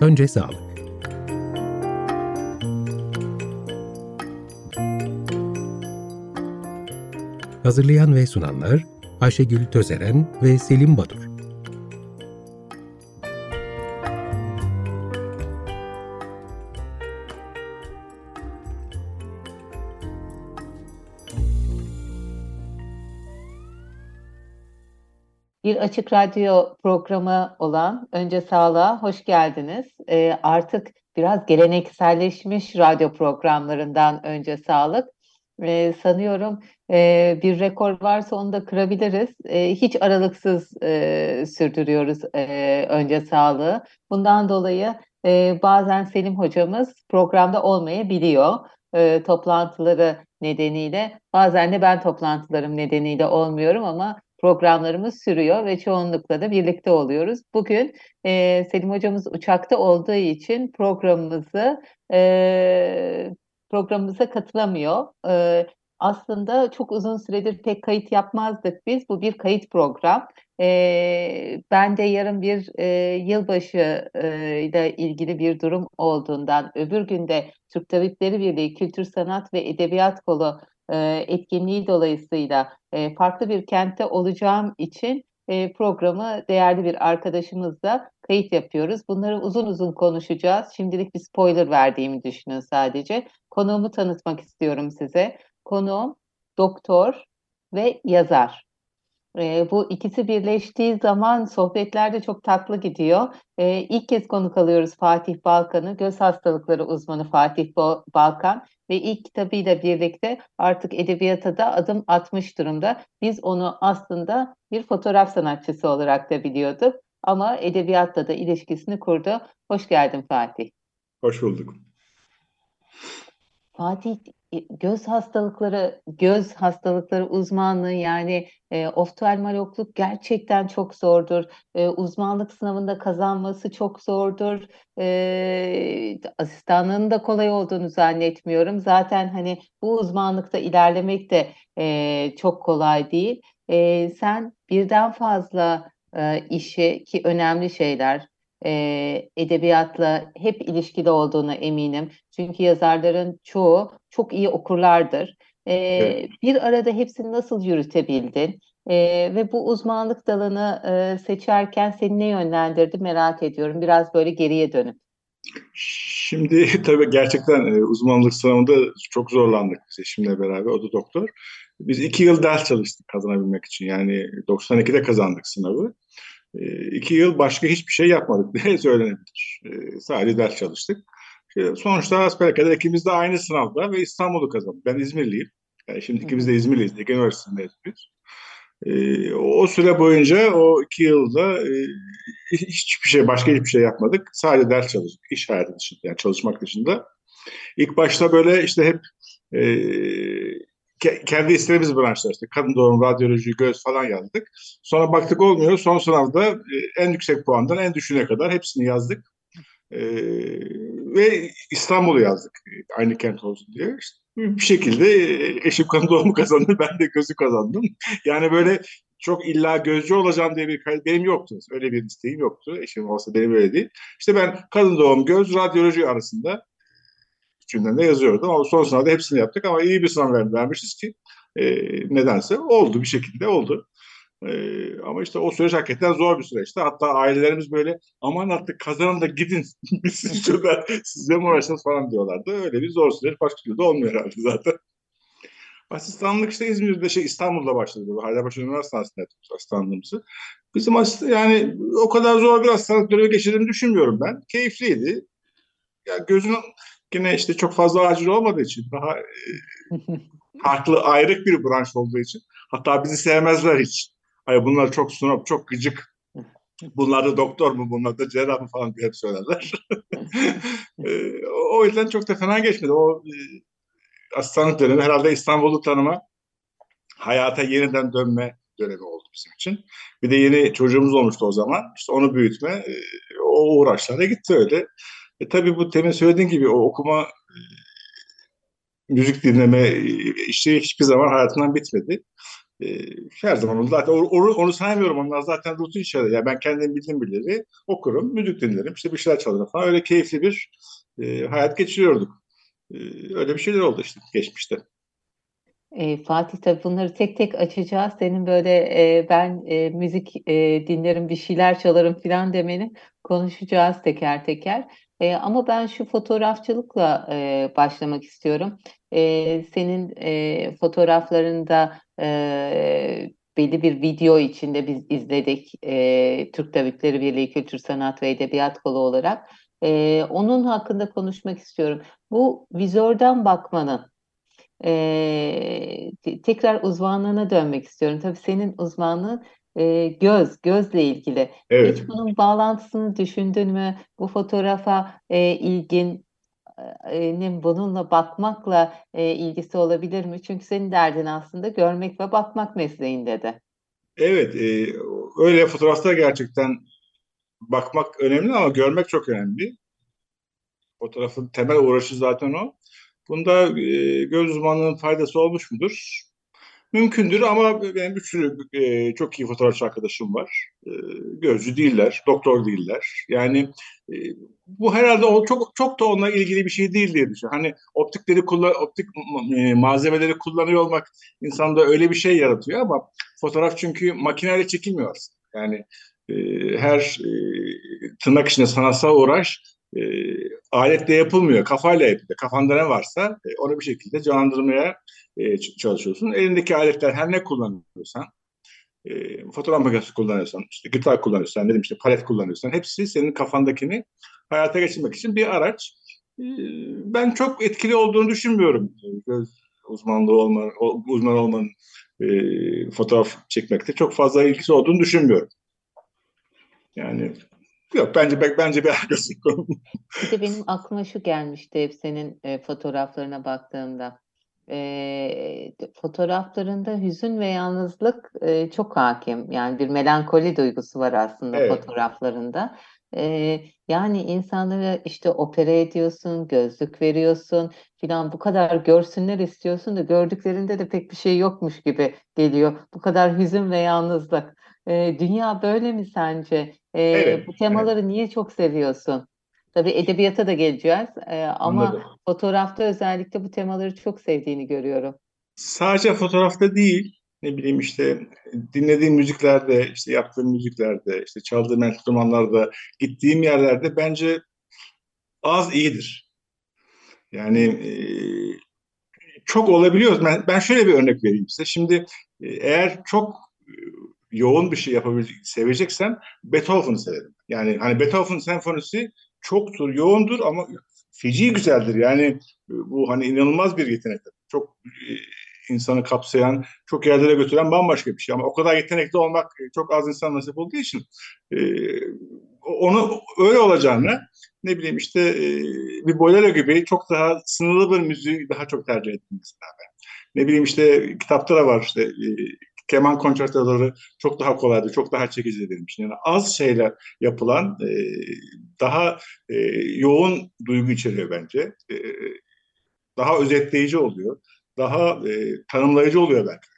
Önce sağlık. Hazırlayan ve sunanlar Ayşegül Tözeren ve Selim Badur. Açık radyo programı olan Önce Sağlığa hoş geldiniz. Ee, artık biraz gelenekselleşmiş radyo programlarından Önce Sağlık. Ee, sanıyorum e, bir rekor varsa onu da kırabiliriz. E, hiç aralıksız e, sürdürüyoruz e, Önce Sağlığı. Bundan dolayı e, bazen Selim hocamız programda olmayabiliyor. E, toplantıları nedeniyle. Bazen de ben toplantılarım nedeniyle olmuyorum ama programlarımız sürüyor ve çoğunlukla da birlikte oluyoruz. Bugün e, Selim hocamız uçakta olduğu için programımızı e, programımıza katılamıyor. E, aslında çok uzun süredir pek kayıt yapmazdık biz. Bu bir kayıt program. E, ben de yarın bir e, yılbaşı e, ile ilgili bir durum olduğundan öbür günde Türk Tabipleri Birliği Kültür Sanat ve Edebiyat Kolu e, etkinliği dolayısıyla e, farklı bir kentte olacağım için e, programı değerli bir arkadaşımızla kayıt yapıyoruz. Bunları uzun uzun konuşacağız. Şimdilik bir spoiler verdiğimi düşünün sadece. Konuğumu tanıtmak istiyorum size. Konuğum doktor ve yazar. E, bu ikisi birleştiği zaman sohbetlerde çok tatlı gidiyor. E, ilk kez konuk alıyoruz Fatih Balkan'ı, göz hastalıkları uzmanı Fatih Balkan ve ilk kitabıyla birlikte artık edebiyata da adım atmış durumda. Biz onu aslında bir fotoğraf sanatçısı olarak da biliyorduk ama edebiyatla da ilişkisini kurdu. Hoş geldin Fatih. Hoş bulduk. Fatih göz hastalıkları göz hastalıkları uzmanlığı yani e, oftalmologluk gerçekten çok zordur. E, uzmanlık sınavında kazanması çok zordur. E, asistanlığının da kolay olduğunu zannetmiyorum. Zaten hani bu uzmanlıkta ilerlemek de e, çok kolay değil. E, sen birden fazla e, işi ki önemli şeyler e, edebiyatla hep ilişkili olduğuna eminim. Çünkü yazarların çoğu çok iyi okurlardır. E, evet. Bir arada hepsini nasıl yürütebildin? E, ve bu uzmanlık dalını e, seçerken seni ne yönlendirdi merak ediyorum. Biraz böyle geriye dönüp. Şimdi tabii gerçekten e, uzmanlık sınavında çok zorlandık seçimle beraber. O da doktor. Biz iki yıl ders çalıştık kazanabilmek için. Yani 92'de kazandık sınavı. E, iki yıl başka hiçbir şey yapmadık diye söylenebilir. E, sadece ders çalıştık. İşte sonuçta asperkader ikimiz de aynı sınavda ve İstanbul'u kazandık. Ben İzmirliyim. Yani şimdi ikimiz de İzmirliyiz. Ege Üniversitesi'ndeyiz biz. E, o süre boyunca o iki yılda e, hiçbir şey, başka hiçbir şey yapmadık. Sadece ders çalıştık. İş hayatı dışında, yani çalışmak dışında. İlk başta böyle işte hep e, kendi istediğimiz branşlar işte kadın doğum, radyoloji, göz falan yazdık. Sonra baktık olmuyor. Son sınavda e, en yüksek puandan en düşüğüne kadar hepsini yazdık. Ee, ve İstanbul'u yazdık. Aynı kent olsun diye. İşte bir şekilde e, eşim kadın doğumu kazandı. Ben de gözü kazandım. Yani böyle çok illa gözcü olacağım diye bir benim yoktu. Öyle bir isteğim yoktu. Eşim olsa benim öyle değil. İşte ben kadın doğum, göz, radyoloji arasında cümlemde yazıyordum. Ama son sınavda hepsini yaptık ama iyi bir sınav vermişiz ki e, nedense oldu bir şekilde oldu. E, ama işte o süreç hakikaten zor bir süreçti. Hatta ailelerimiz böyle aman artık kazanın da gidin biz şurada size mi uğraşacağız falan diyorlardı. Öyle bir zor süreç başka türlü de olmuyor herhalde zaten. Asistanlık işte İzmir'de şey İstanbul'da başladı. Haydarpaşa Üniversitesi'nde yapıyoruz asistanlığımızı. Bizim asist yani o kadar zor bir asistanlık dönemi geçirdiğimi düşünmüyorum ben. Keyifliydi. Ya gözün Yine işte çok fazla acil olmadığı için daha e, farklı ayrık bir branş olduğu için hatta bizi sevmezler hiç. Ay bunlar çok sunop, çok gıcık. Bunlar da doktor mu, bunlar da cerrah mı falan diye hep söylerler. e, o yüzden çok da fena geçmedi. O e, asistanlık dönemi herhalde İstanbul'u tanıma, hayata yeniden dönme dönemi oldu bizim için. Bir de yeni çocuğumuz olmuştu o zaman. İşte onu büyütme, o uğraşlara gitti öyle. E, tabii bu temin söylediğin gibi o okuma e, müzik dinleme e, işi hiçbir zaman hayatından bitmedi. e, her zaman oldu. Zaten onu, onu saymıyorum. Onlar zaten rutin şeyler. Yani ben kendim bildiğim billeri okurum, müzik dinlerim, işte bir şeyler çalarım falan. Öyle keyifli bir e, hayat geçiriyorduk. E, öyle bir şeyler oldu işte geçmişte. E, Fatih tabii bunları tek tek açacağız. Senin böyle e, ben e, müzik e, dinlerim, bir şeyler çalarım falan demeni konuşacağız teker teker. E, ama ben şu fotoğrafçılıkla e, başlamak istiyorum. E, senin e, fotoğraflarında e, belli bir video içinde biz izledik. E, Türk Tabipleri Birliği Kültür Sanat ve Edebiyat Kolu olarak. E, onun hakkında konuşmak istiyorum. Bu vizörden bakmanın e, tekrar uzmanlığına dönmek istiyorum. Tabii senin uzmanlığın e, göz, gözle ilgili. Evet. Hiç bunun bağlantısını düşündün mü? Bu fotoğrafa e, ilgin e, bununla bakmakla e, ilgisi olabilir mi? Çünkü senin derdin aslında görmek ve bakmak mesleğinde de. Evet, e, öyle fotoğraflar gerçekten bakmak önemli ama görmek çok önemli. Fotoğrafın temel uğraşı zaten o. Bunda e, göz uzmanlığının faydası olmuş mudur? Mümkündür ama benim bir sürü e, çok iyi fotoğrafçı arkadaşım var. E, gözcü değiller, doktor değiller. Yani e, bu herhalde o çok çok da onunla ilgili bir şey değil diye düşünüyorum. Hani optikleri kullan, optik e, malzemeleri kullanıyor olmak insanda öyle bir şey yaratıyor ama fotoğraf çünkü makineyle çekilmiyor. Yani e, her e, tırnak içinde sanatsal uğraş e, aletle yapılmıyor, kafayla yapılıyor. Kafanda ne varsa e, onu bir şekilde canlandırmaya e, çalışıyorsun. Elindeki aletler her ne kullanıyorsan, e, fotoğraf makinesi kullanıyorsan, işte gitar kullanıyorsan, dedim işte palet kullanıyorsan hepsi senin kafandakini hayata geçirmek için bir araç. E, ben çok etkili olduğunu düşünmüyorum. Göz uzmanlığı olma, uzman olmanın e, fotoğraf çekmekte çok fazla ilgisi olduğunu düşünmüyorum. Yani Yok bence bence bir alakası yok. Bir de benim aklıma şu gelmişti hep senin e, fotoğraflarına baktığımda. E, fotoğraflarında hüzün ve yalnızlık e, çok hakim. Yani bir melankoli duygusu var aslında evet. fotoğraflarında. E, yani insanlara işte opera ediyorsun, gözlük veriyorsun filan bu kadar görsünler istiyorsun da gördüklerinde de pek bir şey yokmuş gibi geliyor. Bu kadar hüzün ve yalnızlık. E, dünya böyle mi sence? E, evet, bu temaları evet. niye çok seviyorsun? Tabii edebiyata da geleceğiz e, ama Anladım. fotoğrafta özellikle bu temaları çok sevdiğini görüyorum. Sadece fotoğrafta değil, ne bileyim işte dinlediğim müziklerde, işte yaptığım müziklerde, işte çaldığım enstrümanlarda, gittiğim yerlerde bence az iyidir. Yani e, çok olabiliyor. Ben, ben şöyle bir örnek vereyim size. Şimdi e, eğer çok yoğun bir şey yapabilecek, seveceksem Beethoven'ı severim. Yani hani Beethoven senfonisi çoktur, yoğundur ama feci güzeldir. Yani bu hani inanılmaz bir yetenektir. Çok e, insanı kapsayan, çok yerlere götüren bambaşka bir şey. Ama o kadar yetenekli olmak e, çok az insan nasip olduğu için e, onu öyle olacağını ne bileyim işte e, bir bolero gibi çok daha sınırlı bir müziği daha çok tercih ettim mesela ben. Ne bileyim işte kitapta da var işte e, keman konçertoları çok daha kolaydı, çok daha çekici için. Yani az şeyler yapılan e, daha e, yoğun duygu içeriyor bence. E, daha özetleyici oluyor. Daha e, tanımlayıcı oluyor belki.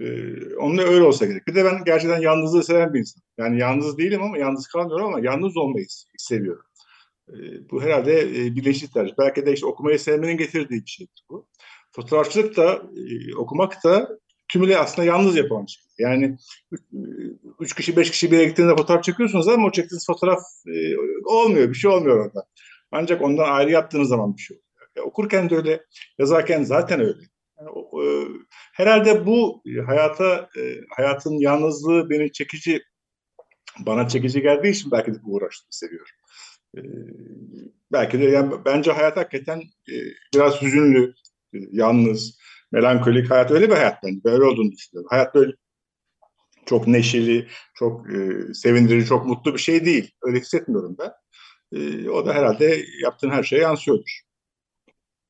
Ee, onunla öyle olsa gerek. Bir de ben gerçekten yalnızlığı seven bir insan. Yani yalnız değilim ama yalnız kalmıyorum ama yalnız olmayı seviyorum. Ee, bu herhalde e, birleşik tercih. Belki de işte okumayı sevmenin getirdiği bir şeydir bu. Fotoğrafçılık da, e, okumak da tümüyle aslında yalnız yapılan şey. Yani üç kişi, beş kişi bir yere gittiğinde fotoğraf çekiyorsunuz ama o çektiğiniz fotoğraf e, olmuyor, bir şey olmuyor orada. Ancak ondan ayrı yaptığınız zaman bir şey oluyor. E, okurken de öyle, yazarken zaten öyle. Yani, o, e, herhalde bu hayata, e, hayatın yalnızlığı beni çekici, bana çekici geldiği için belki de bu uğraştığımı seviyorum. E, belki de yani bence hayat hakikaten e, biraz hüzünlü, e, yalnız, melankolik hayat öyle bir hayat bence. Böyle olduğunu düşünüyorum. Hayat böyle çok neşeli, çok e, sevindirici, çok mutlu bir şey değil. Öyle hissetmiyorum ben. E, o da herhalde yaptığın her şeye yansıyordur.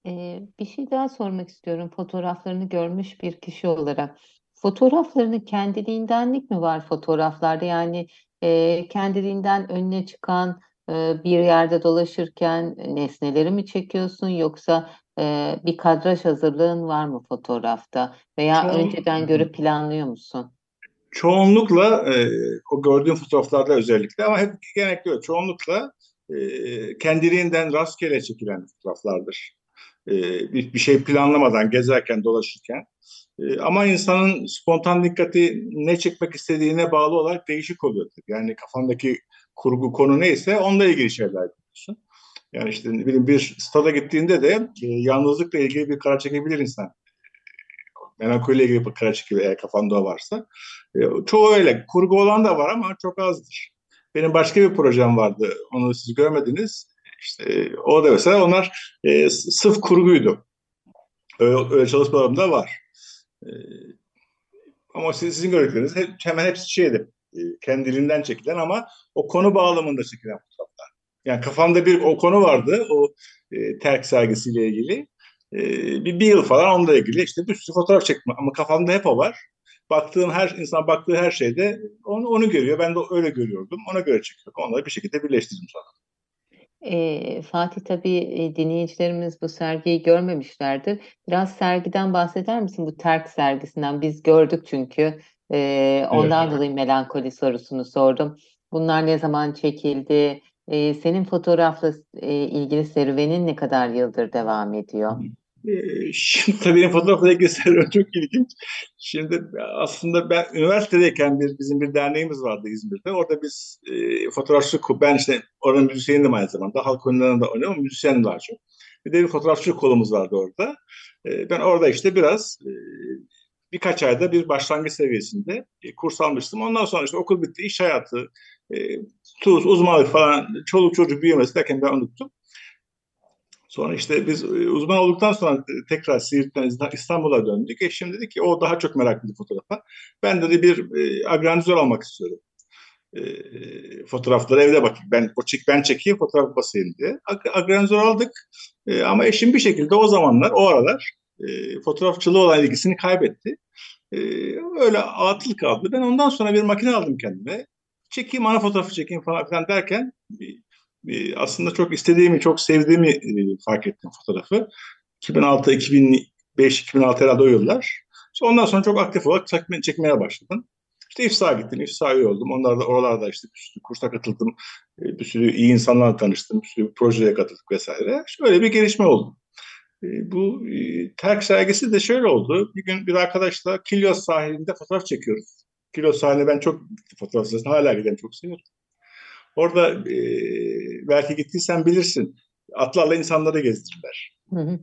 Ee, bir şey daha sormak istiyorum fotoğraflarını görmüş bir kişi olarak. Fotoğraflarını kendiliğindenlik mi var fotoğraflarda? Yani e, kendiliğinden önüne çıkan e, bir yerde dolaşırken nesneleri mi çekiyorsun yoksa e, bir kadraj hazırlığın var mı fotoğrafta veya Çoğun- önceden görüp planlıyor musun? Çoğunlukla e, o gördüğüm fotoğraflarda özellikle ama hep genellikle öyle. Çoğunlukla e, kendiliğinden rastgele çekilen fotoğraflardır. E, bir, bir şey planlamadan, gezerken, dolaşırken. E, ama insanın spontan dikkati ne çekmek istediğine bağlı olarak değişik oluyor. Yani kafandaki kurgu konu neyse onunla ilgili şeyler yapıyorsun. Yani işte ne bileyim bir stada gittiğinde de e, yalnızlıkla ilgili bir karar çekebilir insan. Melankoliyle ilgili bir karar çekebilir eğer kafanda varsa. E, çoğu öyle. Kurgu olan da var ama çok azdır. Benim başka bir projem vardı. Onu siz görmediniz. İşte o da mesela onlar e, sırf kurguydu. Öyle, öyle çalışmalarım da var. E, ama siz, sizin gördükleriniz hep, hemen hepsi şeydi. E, kendiliğinden çekilen ama o konu bağlamında çekilen. Yani kafamda bir o konu vardı. O e, terk sergisiyle ilgili. E, bir, bir yıl falan onunla ilgili işte bir sürü fotoğraf çekme. Ama kafamda hep o var. Baktığım her insan baktığı her şeyde onu, onu görüyor. Ben de öyle görüyordum. Ona göre çekiyordum. Onları bir şekilde birleştirdim sonra. E, Fatih tabii e, dinleyicilerimiz bu sergiyi görmemişlerdir. Biraz sergiden bahseder misin? Bu Terk sergisinden biz gördük çünkü. E, ondan Evet. dolayı melankoli sorusunu sordum. Bunlar ne zaman çekildi? E, senin fotoğrafla e, ilgili serüvenin ne kadar yıldır devam ediyor? Ee, Şimdi tabii benim fotoğrafla ilgili serüven çok ilginç. Şimdi aslında ben üniversitedeyken bir, bizim bir derneğimiz vardı İzmir'de. Orada biz e, fotoğrafçı, ben işte oranın müzisyenim aynı zamanda. Halk oyunlarında oynuyorum ama müzisyenim daha çok. Bir de bir fotoğrafçı kolumuz vardı orada. E, ben orada işte biraz e, birkaç ayda bir başlangıç seviyesinde e, kurs almıştım. Ondan sonra işte okul bitti, iş hayatı, e, tuz, uzmanlık falan, çoluk çocuk büyümesi derken ben unuttum. Sonra işte biz e, uzman olduktan sonra tekrar Siirt'ten İstanbul'a döndük. Eşim dedi ki o daha çok meraklıydı fotoğrafa. Ben dedi bir e, agrandizör almak istiyorum. E, fotoğrafları evde bakayım. Ben o çek ben çekeyim fotoğraf basayım diye. Ag- Agrandizör aldık. E, ama eşim bir şekilde o zamanlar, o aralar e, fotoğrafçılığı olan ilgisini kaybetti. E, öyle atıl kaldı. Ben ondan sonra bir makine aldım kendime. Çekeyim, ana fotoğrafı çekeyim falan filan derken aslında çok istediğimi, çok sevdiğimi e, fark ettim fotoğrafı. 2006, 2005, 2006 herhalde o yıllar. Ondan sonra çok aktif olarak çekme, çekmeye başladım. İşte İFSA'ya gittim, İFSA üye oldum. Onlarda, oralarda işte bir sürü kursa katıldım. E, Bir sürü iyi insanlarla tanıştım, bir sürü projeye katıldık vesaire. Şöyle bir gelişme oldu. E, Bu Terk sergisi de şöyle oldu. Bir gün bir arkadaşla Kilyos sahilinde fotoğraf çekiyoruz. Kilyos sahiline ben çok fotoğraf hala giderim, çok seviyorum. Orada e, belki gittiysen bilirsin. Atlarla insanları gezdirirler. Hı hı.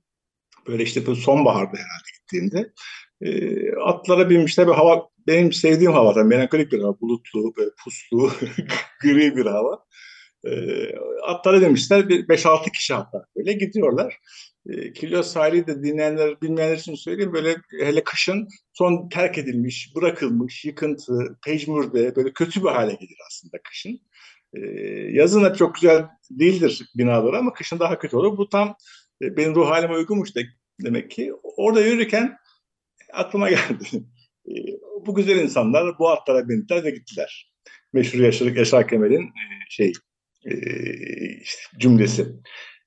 Böyle işte bu sonbaharda herhalde gittiğinde. E, atlara binmişler. Bir hava, benim sevdiğim hava. tabii Melankolik bir hava. Bulutlu, böyle puslu, gri bir hava. E, atlara binmişler. 5-6 kişi hatta böyle gidiyorlar. E, Kilyos sahili de dinleyenler, bilmeyenler için söyleyeyim. Böyle hele kışın son terk edilmiş, bırakılmış, yıkıntı, pejmürde böyle kötü bir hale gelir aslında kışın. Ee, yazın hep çok güzel değildir binalar ama kışın daha kötü olur. Bu tam e, benim ruh halime uygunmuş da demek ki. Orada yürürken aklıma geldi. Bu güzel insanlar bu atlara bindiler ve gittiler. Meşhur Yaşarık Yaşar Kemal'in e, şey e, işte cümlesi.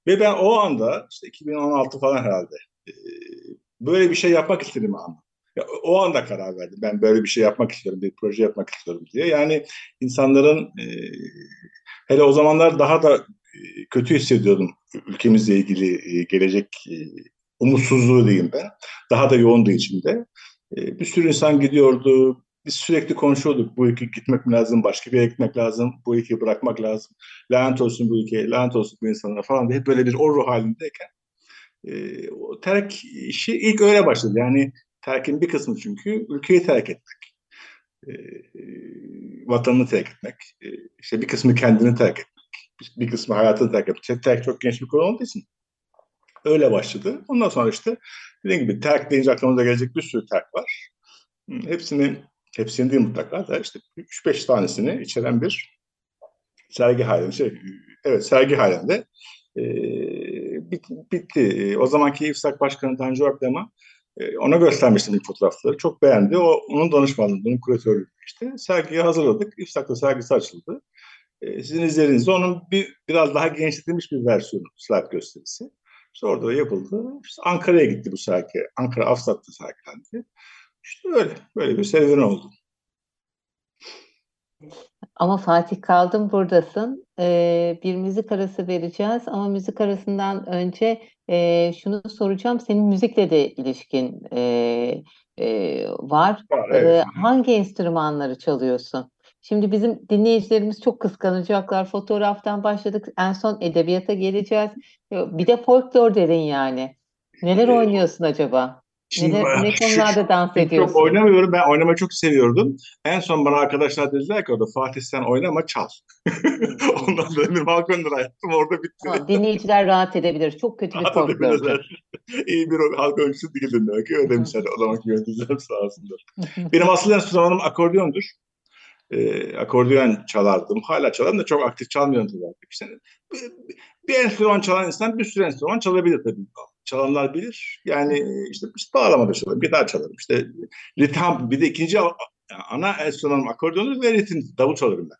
Ve ben o anda işte 2016 falan herhalde e, böyle bir şey yapmak istedim. Ya, o anda karar verdim. Ben böyle bir şey yapmak istiyorum, bir proje yapmak istiyorum diye. Yani insanların e, hele o zamanlar daha da kötü hissediyordum ülkemizle ilgili gelecek umutsuzluğu diyeyim ben. Daha da yoğundu içimde. E, bir sürü insan gidiyordu. Biz sürekli konuşuyorduk. Bu ülke gitmek mi lazım, başka bir yere gitmek lazım, bu ülkeyi bırakmak lazım. Lanet olsun bu ülkeye, lanet olsun bu insanlara falan diye hep böyle bir o ruh halindeyken e, o terk işi ilk öyle başladı. Yani terkin bir kısmı çünkü ülkeyi terk etmek. E, vatanını terk etmek. E, işte bir kısmı kendini terk etmek. Bir kısmı hayatını terk etmek. Terk çok genç bir konu olduğu için öyle başladı. Ondan sonra işte dediğim gibi terk deyince aklımıza gelecek bir sürü terk var. Hepsini, hepsini değil mutlaka da işte 3-5 tanesini içeren bir sergi halinde, şey, evet sergi halinde e, bit, bitti. O zamanki İFSAK Başkanı Tanju Akdem'a e, ona göstermiştim ilk fotoğrafları. Çok beğendi. O onun danışmanlığında, onun kuratörlüğü işte. Sergiyi hazırladık. İFSAK'ta sergisi açıldı. E, sizin izlerinizde onun bir biraz daha genişletilmiş bir versiyonu, slide gösterisi. İşte orada da yapıldı. İşte Ankara'ya gitti bu sergi. Ankara Afsat'ta sergilendi. İşte öyle. Böyle bir serüven oldu. Ama Fatih kaldın buradasın. Ee, bir müzik arası vereceğiz ama müzik arasından önce e, şunu soracağım. Senin müzikle de ilişkin e, e, var. Var, Ee, evet. hangi enstrümanları çalıyorsun? Şimdi bizim dinleyicilerimiz çok kıskanacaklar. Fotoğraftan başladık. En son edebiyata geleceğiz. Bir de folklor dedin yani. Neler Ee, oynuyorsun acaba? Şimdi ne şu- konularda dans Çok ediyorsun? oynamıyorum. Ben oynamayı çok seviyordum. En son bana arkadaşlar dediler ki orada Fatih sen oynama çal. Ondan sonra bir balkon lira yaptım orada bitti. Tamam, dinleyiciler rahat edebilir. Çok kötü bir folklorcu. İyi bir halk oyuncusu değildim demek ki. Öyle demişler. O zamanki yöneticiler sağ olsunlar. Benim asıl enstrümanım akordiyondur. Ee, akordeon çalardım. Hala çalarım da çok aktif çalmıyorum tabii artık. İşte bir, bir enstrüman çalan insan bir sürü enstrüman çalabilir tabii. Çalanlar bilir. Yani işte, işte bağlama da çalarım, gitar çalarım. İşte ritim, bir de ikinci ana enstrümanım akordiyondur ve ritim, davul çalarım ben.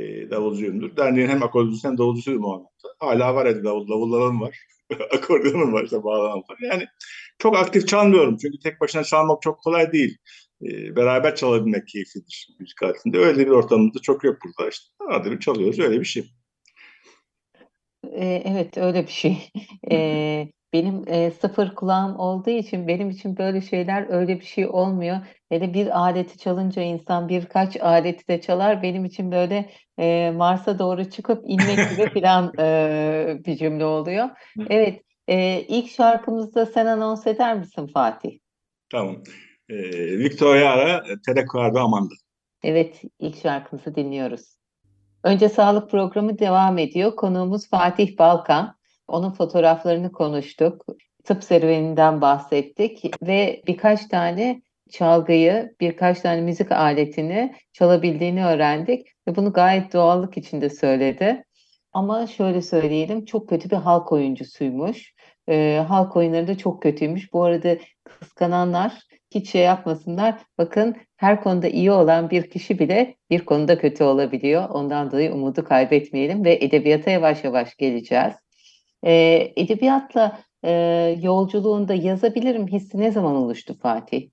Ee, davulcuyumdur. Derneğin hem akordeoncusu hem davulcusuyum o anlamda. Hala var evde davul, davullarım var. Akordiyonum var işte bağlamam var. Yani çok aktif çalmıyorum. Çünkü tek başına çalmak çok kolay değil. Ee, beraber çalabilmek keyiflidir müzik aletinde. Öyle bir ortamımız da çok yok burada. İşte arada bir çalıyoruz öyle bir şey. Ee, Evet öyle bir şey. Ee, benim e, sıfır kulağım olduğu için benim için böyle şeyler öyle bir şey olmuyor. Hele bir aleti çalınca insan birkaç aleti de çalar. Benim için böyle e, Mars'a doğru çıkıp inmek gibi falan e, bir cümle oluyor. Evet, e, ilk şarkımızda sen anons eder misin Fatih? Tamam. Ee, Victoria Ara, Telecuardo Amanda. Evet, ilk şarkımızı dinliyoruz. Önce sağlık programı devam ediyor. Konuğumuz Fatih Balkan. Onun fotoğraflarını konuştuk. Tıp serüveninden bahsettik ve birkaç tane çalgıyı, birkaç tane müzik aletini çalabildiğini öğrendik ve bunu gayet doğallık içinde söyledi. Ama şöyle söyleyelim, çok kötü bir halk oyuncusuymuş. Ee, halk oyunları da çok kötüymüş. Bu arada kıskananlar hiç şey yapmasınlar. Bakın her konuda iyi olan bir kişi bile bir konuda kötü olabiliyor. Ondan dolayı umudu kaybetmeyelim ve edebiyata yavaş yavaş geleceğiz. Ee, edebiyatla e, yolculuğunda yazabilirim hissi ne zaman oluştu Fatih?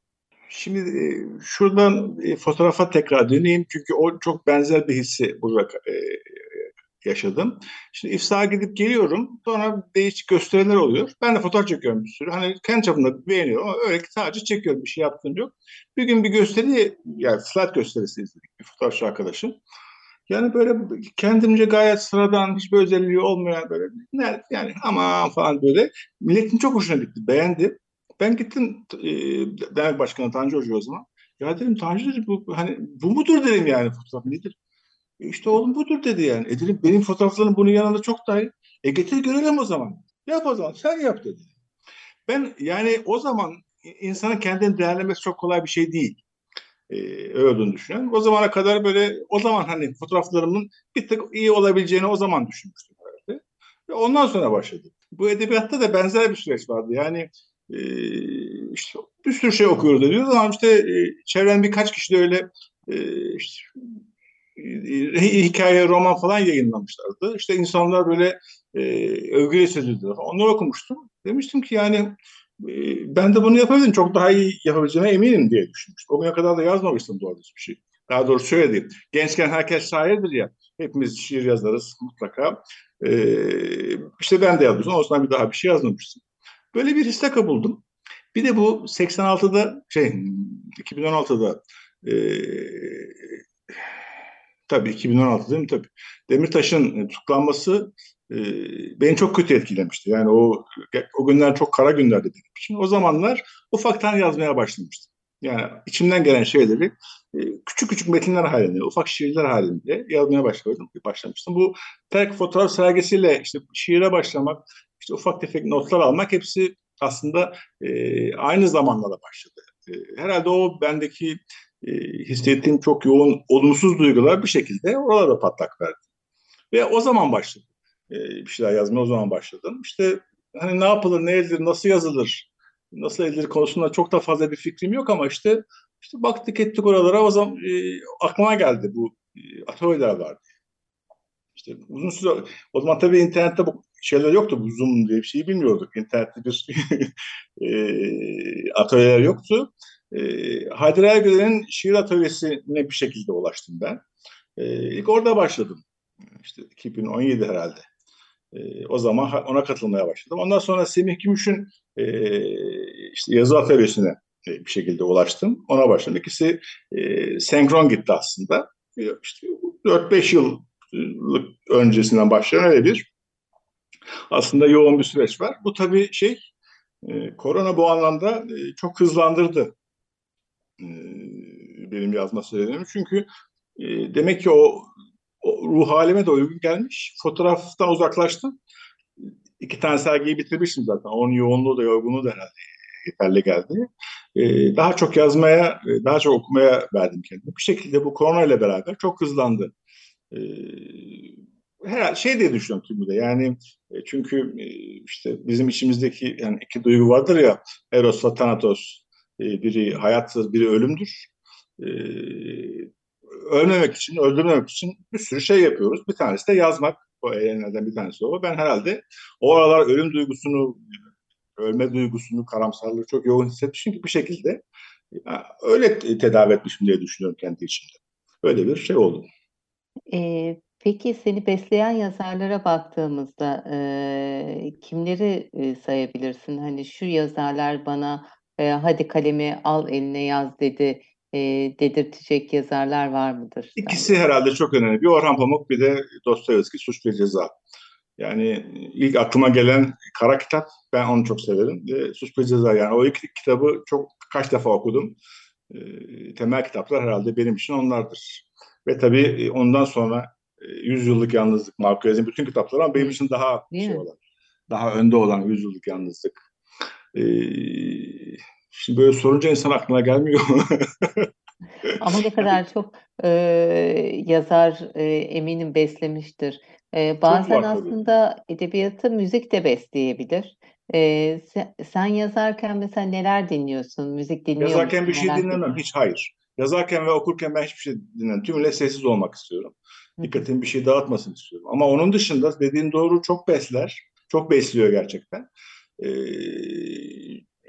Şimdi e, şuradan e, fotoğrafa tekrar döneyim. Çünkü o çok benzer bir hissi burada e, yaşadım. Şimdi ifsaha gidip geliyorum. Sonra değişik gösteriler oluyor. Ben de fotoğraf çekiyorum bir sürü. Hani kendi çapımda beğeniyorum ama öyle sadece çekiyorum. Bir şey yaptığım yok. Bir gün bir gösteri, yani slide gösterisi izledik bir fotoğrafçı arkadaşım. Yani böyle kendimce gayet sıradan, hiçbir özelliği olmayan böyle yani aman falan böyle. Milletin çok hoşuna gitti, beğendi. Ben gittim e, dernek başkanı Tanju Hoca o zaman. Ya dedim Tanju dedi bu hani bu mudur dedim yani fotoğraf nedir? E İşte oğlum budur dedi yani. E dedim benim fotoğraflarım bunun yanında çok daha iyi. E getir görelim o zaman. Yap o zaman sen yap dedi. Ben yani o zaman insanın kendini değerlemesi çok kolay bir şey değil. Ee, öyle düşünüyorum. O zamana kadar böyle o zaman hani fotoğraflarımın bir tık iyi olabileceğini o zaman düşünmüştüm herhalde. Ve ondan sonra başladı. Bu edebiyatta da benzer bir süreç vardı. Yani e, işte bir sürü şey okuyoruz ediyoruz ama işte e, çevren birkaç kişi de öyle e, işte, e, hikaye, roman falan yayınlamışlardı. İşte insanlar böyle e, övgüyle sözüldüler. Onları okumuştum. Demiştim ki yani e, ben de bunu yapabilirim. Çok daha iyi yapabileceğime eminim diye düşünmüştüm. O güne kadar da yazmamıştım doğru bir şey. Daha doğrusu şöyle diyeyim. Gençken herkes şairdir ya. Hepimiz şiir yazarız mutlaka. E, işte ben de yazmıştım. O zaman bir daha bir şey yazmamıştım. Böyle bir hisse kapıldım. Bir de bu 86'da şey 2016'da e, tabii 2016 değil mi tabii. Demirtaş'ın tutuklanması e, beni çok kötü etkilemişti. Yani o o günler çok kara günlerdi benim için. O zamanlar ufaktan yazmaya başlamıştım. Yani içimden gelen şeyleri e, küçük küçük metinler halinde, ufak şiirler halinde yazmaya başladım, başlamıştım. Bu tek fotoğraf sergisiyle işte şiire başlamak, işte ufak tefek notlar almak hepsi aslında e, aynı zamanlarda başladı. E, herhalde o bendeki e, hissettiğim çok yoğun olumsuz duygular bir şekilde oralarda patlak verdi. Ve o zaman başladım. Bir şeyler yazmaya o zaman başladım. İşte hani ne yapılır, ne edilir, nasıl yazılır, nasıl edilir konusunda çok da fazla bir fikrim yok ama işte işte baktık ettik oralara o zaman e, aklıma geldi bu e, atölyeler vardı. İşte uzun süre o zaman tabii internette bu şeyler yoktu. Bu Zoom diye bir şeyi bilmiyorduk. İnternette bir e, atölyeler yoktu. E, Haydar Ergüler'in şiir atölyesine bir şekilde ulaştım ben. E, ilk orada başladım. İşte 2017 herhalde. E, o zaman ona katılmaya başladım. Ondan sonra Semih Gümüş'ün e, işte yazı atölyesine e, bir şekilde ulaştım. Ona başladım. İkisi e, senkron gitti aslında. E, işte 4-5 yıl öncesinden başlayan öyle bir aslında yoğun bir süreç var. Bu tabii şey e, korona bu anlamda e, çok hızlandırdı e, benim yazma sürelerimi. Çünkü e, demek ki o ruh halime de uygun gelmiş. Fotoğraftan uzaklaştım. İki tane sergiyi bitirmiştim zaten. Onun yoğunluğu da yorgunluğu da herhalde yeterli geldi. E, daha çok yazmaya, e, daha çok okumaya verdim kendimi. Bir şekilde bu korona ile beraber çok hızlandı. E, her şey diye düşünüyorum tümüyle. Yani e, çünkü e, işte bizim içimizdeki yani iki duygu vardır ya Eros ve Thanatos. Biri hayattır, biri ölümdür. Ölmemek için, öldürmemek için bir sürü şey yapıyoruz. Bir tanesi de yazmak. O eylemlerden bir tanesi o. Ben herhalde o aralar ölüm duygusunu, ölme duygusunu, karamsarlığı çok yoğun hissetmişim ki bir şekilde öyle tedavi etmişim diye düşünüyorum kendi içimde. Böyle bir şey oldu. Ee, peki seni besleyen yazarlara baktığımızda e, kimleri e, sayabilirsin? Hani şu yazarlar bana e, hadi kalemi al eline yaz dedi e, dedirtecek yazarlar var mıdır? İkisi herhalde çok önemli. Bir Orhan Pamuk bir de Dostoyevski Suç ve Ceza. Yani ilk aklıma gelen kara kitap ben onu çok severim. Ve Suç ve Ceza yani o iki kitabı çok kaç defa okudum. E, temel kitaplar herhalde benim için onlardır. Ve tabii ondan sonra Yüzyıllık Yalnızlık, Marquez'in bütün kitapları ama benim için daha Değil şey olan, daha önde olan Yüzyıllık Yalnızlık. Ee, şimdi böyle sorunca insan aklına gelmiyor. ama ne kadar çok e, yazar e, eminim beslemiştir. E, bazen aslında edebiyatı müzik de besleyebilir. E, sen, sen yazarken mesela neler dinliyorsun? Müzik dinliyor Yazarken musun? bir şey dinlemem. Hiç hayır. Yazarken ve okurken ben hiçbir şey dinlemem. Tümüyle sessiz olmak istiyorum. Dikkatimi bir şey dağıtmasın istiyorum. Ama onun dışında dediğin doğru çok besler. Çok besliyor gerçekten. Ee,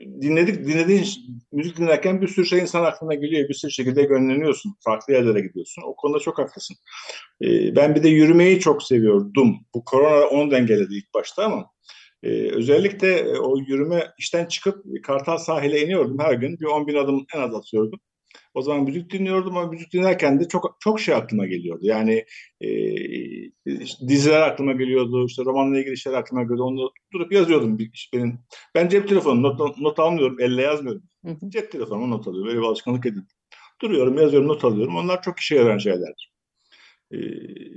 dinledik, dinlediğin müzik dinlerken bir sürü şey insan aklına geliyor. Bir sürü şekilde gönleniyorsun. Farklı yerlere gidiyorsun. O konuda çok haklısın. Ee, ben bir de yürümeyi çok seviyordum. Bu korona onu dengeledi ilk başta ama e, özellikle o yürüme işten çıkıp Kartal sahile iniyordum her gün. Bir 10 bin adım en az atıyordum. O zaman müzik dinliyordum ama müzik dinlerken de çok çok şey aklıma geliyordu. Yani e, diziler aklıma geliyordu, işte romanla ilgili şeyler aklıma geliyordu. Onu durup yazıyordum. Benim, ben cep telefonu not, not almıyorum, elle yazmıyorum. Hı hı. Cep telefonuma not alıyorum. Böyle bir alışkanlık edindim. Duruyorum, yazıyorum, not alıyorum. Onlar çok işe yarayan şeylerdir. E,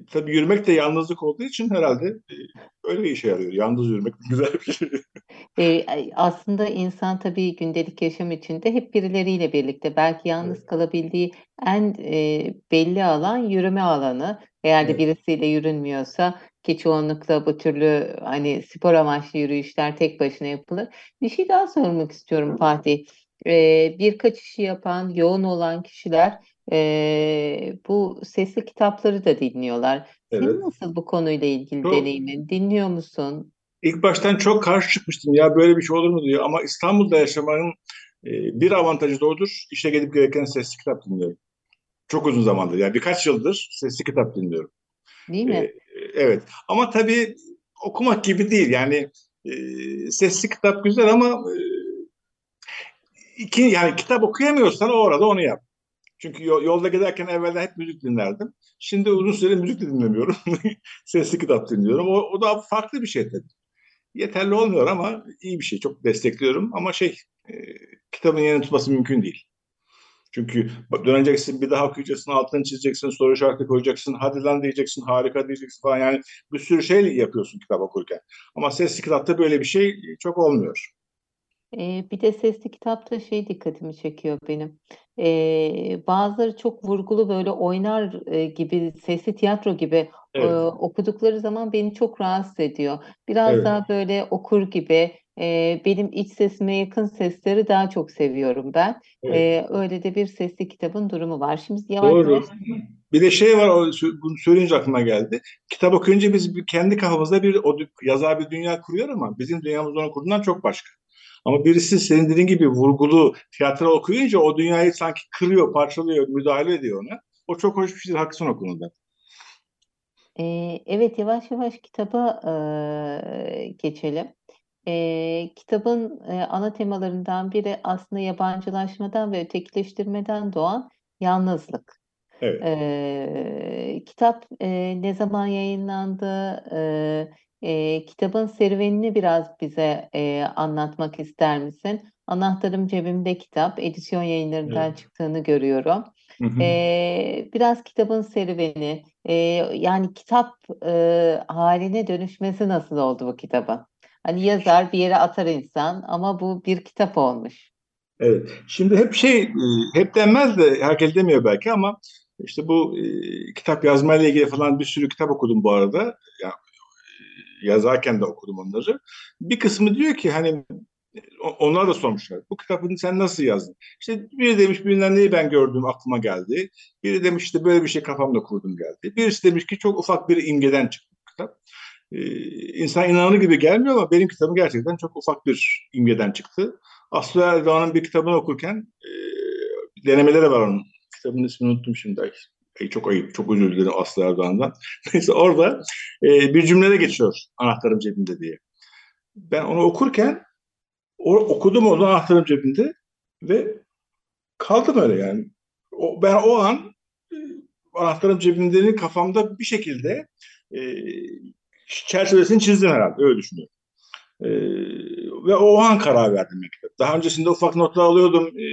tabii yürümek de yalnızlık olduğu için herhalde e, öyle işe yarıyor. Yalnız yürümek güzel bir şey. E, aslında insan tabii gündelik yaşam içinde hep birileriyle birlikte belki yalnız evet. kalabildiği en e, belli alan yürüme alanı. Eğer de evet. birisiyle yürünmüyorsa ki çoğunlukla bu türlü hani spor amaçlı yürüyüşler tek başına yapılır. Bir şey daha sormak istiyorum Fatih. Ee, birkaç işi yapan, yoğun olan kişiler e, bu sesli kitapları da dinliyorlar. Evet. Senin nasıl bu konuyla ilgili çok, deneyimin? Dinliyor musun? İlk baştan çok karşı çıkmıştım. Ya böyle bir şey olur mu diyor. Ama İstanbul'da yaşamanın e, bir avantajı da odur. İşe gelip gereken sesli kitap dinliyorum. Çok uzun zamandır. Yani birkaç yıldır sesli kitap dinliyorum. Değil mi? E, evet. Ama tabii okumak gibi değil. Yani e, sesli kitap güzel ama e, iki, yani kitap okuyamıyorsan o arada onu yap. Çünkü yolda giderken evvelden hep müzik dinlerdim. Şimdi uzun süre müzik dinlemiyorum. Sesli kitap dinliyorum. O, o da farklı bir şey tabii. Yeterli olmuyor ama iyi bir şey. Çok destekliyorum. Ama şey e, kitabın yerini tutması mümkün değil. Çünkü döneceksin bir daha okuyacaksın, altını çizeceksin, soru işareti koyacaksın, hadi lan diyeceksin, harika diyeceksin falan. Yani bir sürü şey yapıyorsun kitap okurken. Ama sesli kitapta böyle bir şey çok olmuyor. Ee, bir de sesli kitapta şey dikkatimi çekiyor benim. Ee, bazıları çok vurgulu böyle oynar e, gibi, sesli tiyatro gibi e, Evet. okudukları zaman beni çok rahatsız ediyor. Biraz Evet. daha böyle okur gibi, e, benim iç sesime yakın sesleri daha çok seviyorum ben. Evet. öyle de bir sesli kitabın durumu var. Şimdi yavaş Doğru. yavaş bir de şey var, bunu söyleyince aklıma geldi. Kitap okuyunca biz kendi kafamızda bir o yazar bir dünya kuruyor ama bizim dünyamız onu kurduğundan çok başka. Ama birisi senin dediğin gibi vurgulu tiyatro okuyunca o dünyayı sanki kırıyor, parçalıyor, müdahale ediyor ona. O çok hoş bir şey. Haklısın o konuda. Ee, evet yavaş yavaş kitaba e, geçelim. E, kitabın e, ana temalarından biri aslında yabancılaşmadan ve ötekileştirmeden doğan yalnızlık. Evet. E, kitap e, ne zaman yayınlandı? E, e, kitabın serüvenini biraz bize e, anlatmak ister misin? Anahtarım cebimde kitap, edisyon yayınlarından evet. çıktığını görüyorum. Hı hı. E, biraz kitabın serüveni, e, yani kitap e, haline dönüşmesi nasıl oldu bu kitabın? Hani yazar bir yere atar insan ama bu bir kitap olmuş. Evet. Şimdi hep şey, hep denmez de herkes demiyor belki ama işte bu e, kitap yazmayla ilgili falan bir sürü kitap okudum bu arada. Ya, yazarken de okudum onları. Bir kısmı diyor ki hani onlar da sormuşlar. Bu kitabını sen nasıl yazdın? İşte biri demiş birinden neyi ben gördüm aklıma geldi. Biri demiş işte böyle bir şey kafamda kurdum geldi. Birisi demiş ki çok ufak bir imgeden çıktı bu kitap. Ee, insan inanır gibi gelmiyor ama benim kitabım gerçekten çok ufak bir imgeden çıktı. Aslı Erdoğan'ın bir kitabını okurken e, denemeleri var onun. Kitabın ismini unuttum şimdi. Ay, çok ayıp, çok özür dilerim Aslı Erdoğan'dan. Neyse orada e, bir cümlede geçiyor anahtarım cebimde diye. Ben onu okurken o, okudum onu anahtarım cebinde ve kaldım öyle yani. O, ben o an e, anahtarım cebimdenin kafamda bir şekilde e, çerçevesini çizdim herhalde öyle düşünüyorum. E, ve o an karar verdim. Daha öncesinde ufak notlar alıyordum. E,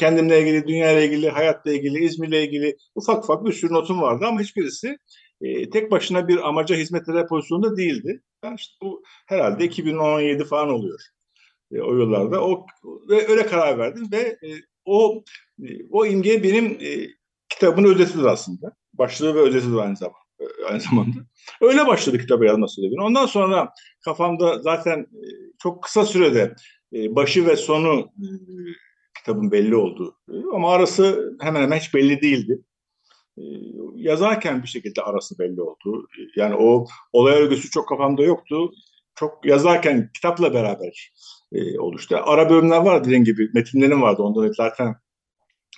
kendimle ilgili, dünyayla ilgili, hayatla ilgili, İzmir'le ilgili ufak ufak bir sürü notum vardı ama hiçbirisi e, tek başına bir amaca hizmet eder pozisyonda değildi. Ben işte bu herhalde 2017 falan oluyor e, o yıllarda. O ve öyle karar verdim ve e, o e, o imge benim e, kitabın özetidir aslında. Başlığı ve özetidir aynı zamanda. E, aynı zamanda. Öyle başladı kitabı yazma sürecim. Ondan sonra kafamda zaten e, çok kısa sürede e, başı ve sonu kitabın belli oldu. Ama arası hemen hemen hiç belli değildi. Yazarken bir şekilde arası belli oldu. Yani o olay örgüsü çok kafamda yoktu. Çok yazarken kitapla beraber oluştu. Ara bölümler var dediğim gibi. Metinlerim vardı. Ondan zaten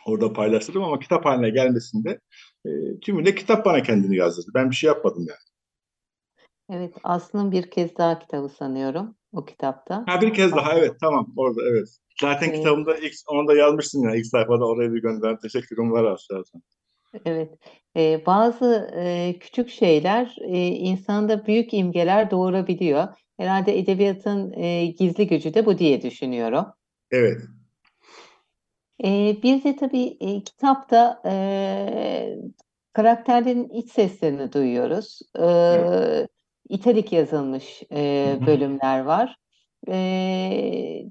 orada paylaştırdım ama kitap haline gelmesinde e, tümüyle kitap bana kendini yazdırdı. Ben bir şey yapmadım yani. Evet, Aslı'nın bir kez daha kitabı sanıyorum o kitapta. Ha bir kez daha evet tamam orada evet. Zaten evet. kitabımda ilk onda yazmıştım ya ilk sayfada oraya bir gönder. Teşekkürüm var aslında. Evet. Ee, bazı e, küçük şeyler e, insanda büyük imgeler doğurabiliyor. Herhalde edebiyatın e, gizli gücü de bu diye düşünüyorum. Evet. Ee, bir de tabii e, kitapta e, karakterlerin iç seslerini duyuyoruz. E, evet. İtalik yazılmış e, bölümler var. E,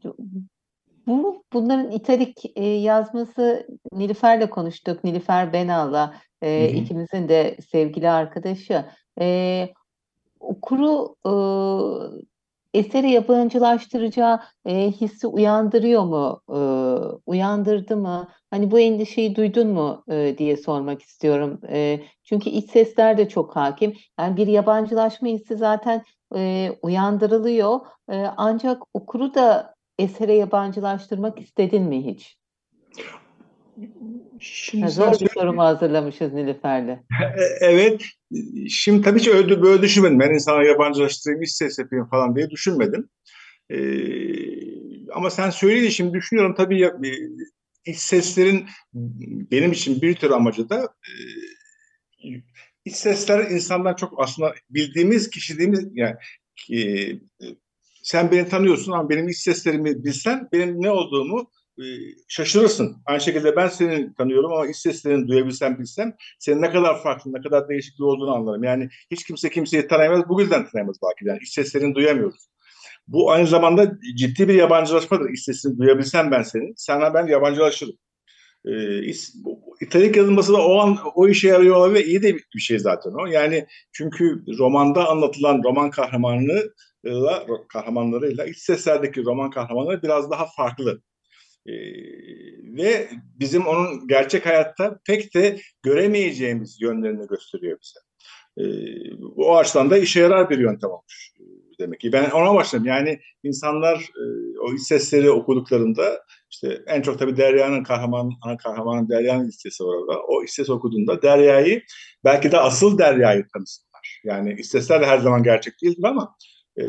bu bunların italik e, yazması Nilüfer'le konuştuk. Nilüfer Benal'la e, ikimizin de sevgili arkadaşı. E, okuru e, eseri yabancılaştıracağı e, hissi uyandırıyor mu? E, uyandırdı mı? Hani bu endişeyi duydun mu e, diye sormak istiyorum. E, çünkü iç sesler de çok hakim. Yani bir yabancılaşma hissi zaten e, uyandırılıyor. E, ancak okuru da esere yabancılaştırmak istedin mi hiç? Şimdi zor bir sorumu hazırlamışız Nilüfer'le. E, evet. Şimdi tabii ki öyle böyle düşünmedim. Ben insana yabancılaştırayım, iş ses yapayım falan diye düşünmedim. Ee, ama sen söyleyince şimdi düşünüyorum tabii ya, iç seslerin benim için bir tür amacı da e, iç sesler insandan çok aslında bildiğimiz kişiliğimiz yani e, sen beni tanıyorsun ama benim iç seslerimi bilsen benim ne olduğumu şaşırırsın. Aynı şekilde ben seni tanıyorum ama iç seslerini duyabilsem bilsem senin ne kadar farklı, ne kadar değişik bir olduğunu anlarım. Yani hiç kimse kimseyi tanıyamaz, bu yüzden tanıyamaz belki. Yani iç seslerini duyamıyoruz. Bu aynı zamanda ciddi bir yabancılaşmadır. İç sesini duyabilsem ben senin, sana ben yabancılaşırım. Ee, İtalik yazılması da o an o işe yarıyor olabilir iyi de bir şey zaten o. Yani çünkü romanda anlatılan roman kahramanlığı kahramanlarıyla iç seslerdeki roman kahramanları biraz daha farklı. E, ve bizim onun gerçek hayatta pek de göremeyeceğimiz yönlerini gösteriyor bize. E, o açıdan da işe yarar bir yöntem olmuş demek ki. Ben ona başladım. Yani insanlar e, o iç sesleri okuduklarında işte en çok tabii Derya'nın kahraman, ana kahramanın Derya'nın listesi var orada. O iç ses okuduğunda Derya'yı belki de asıl Derya'yı tanısınlar. Yani iç sesler de her zaman gerçek değildir ama e,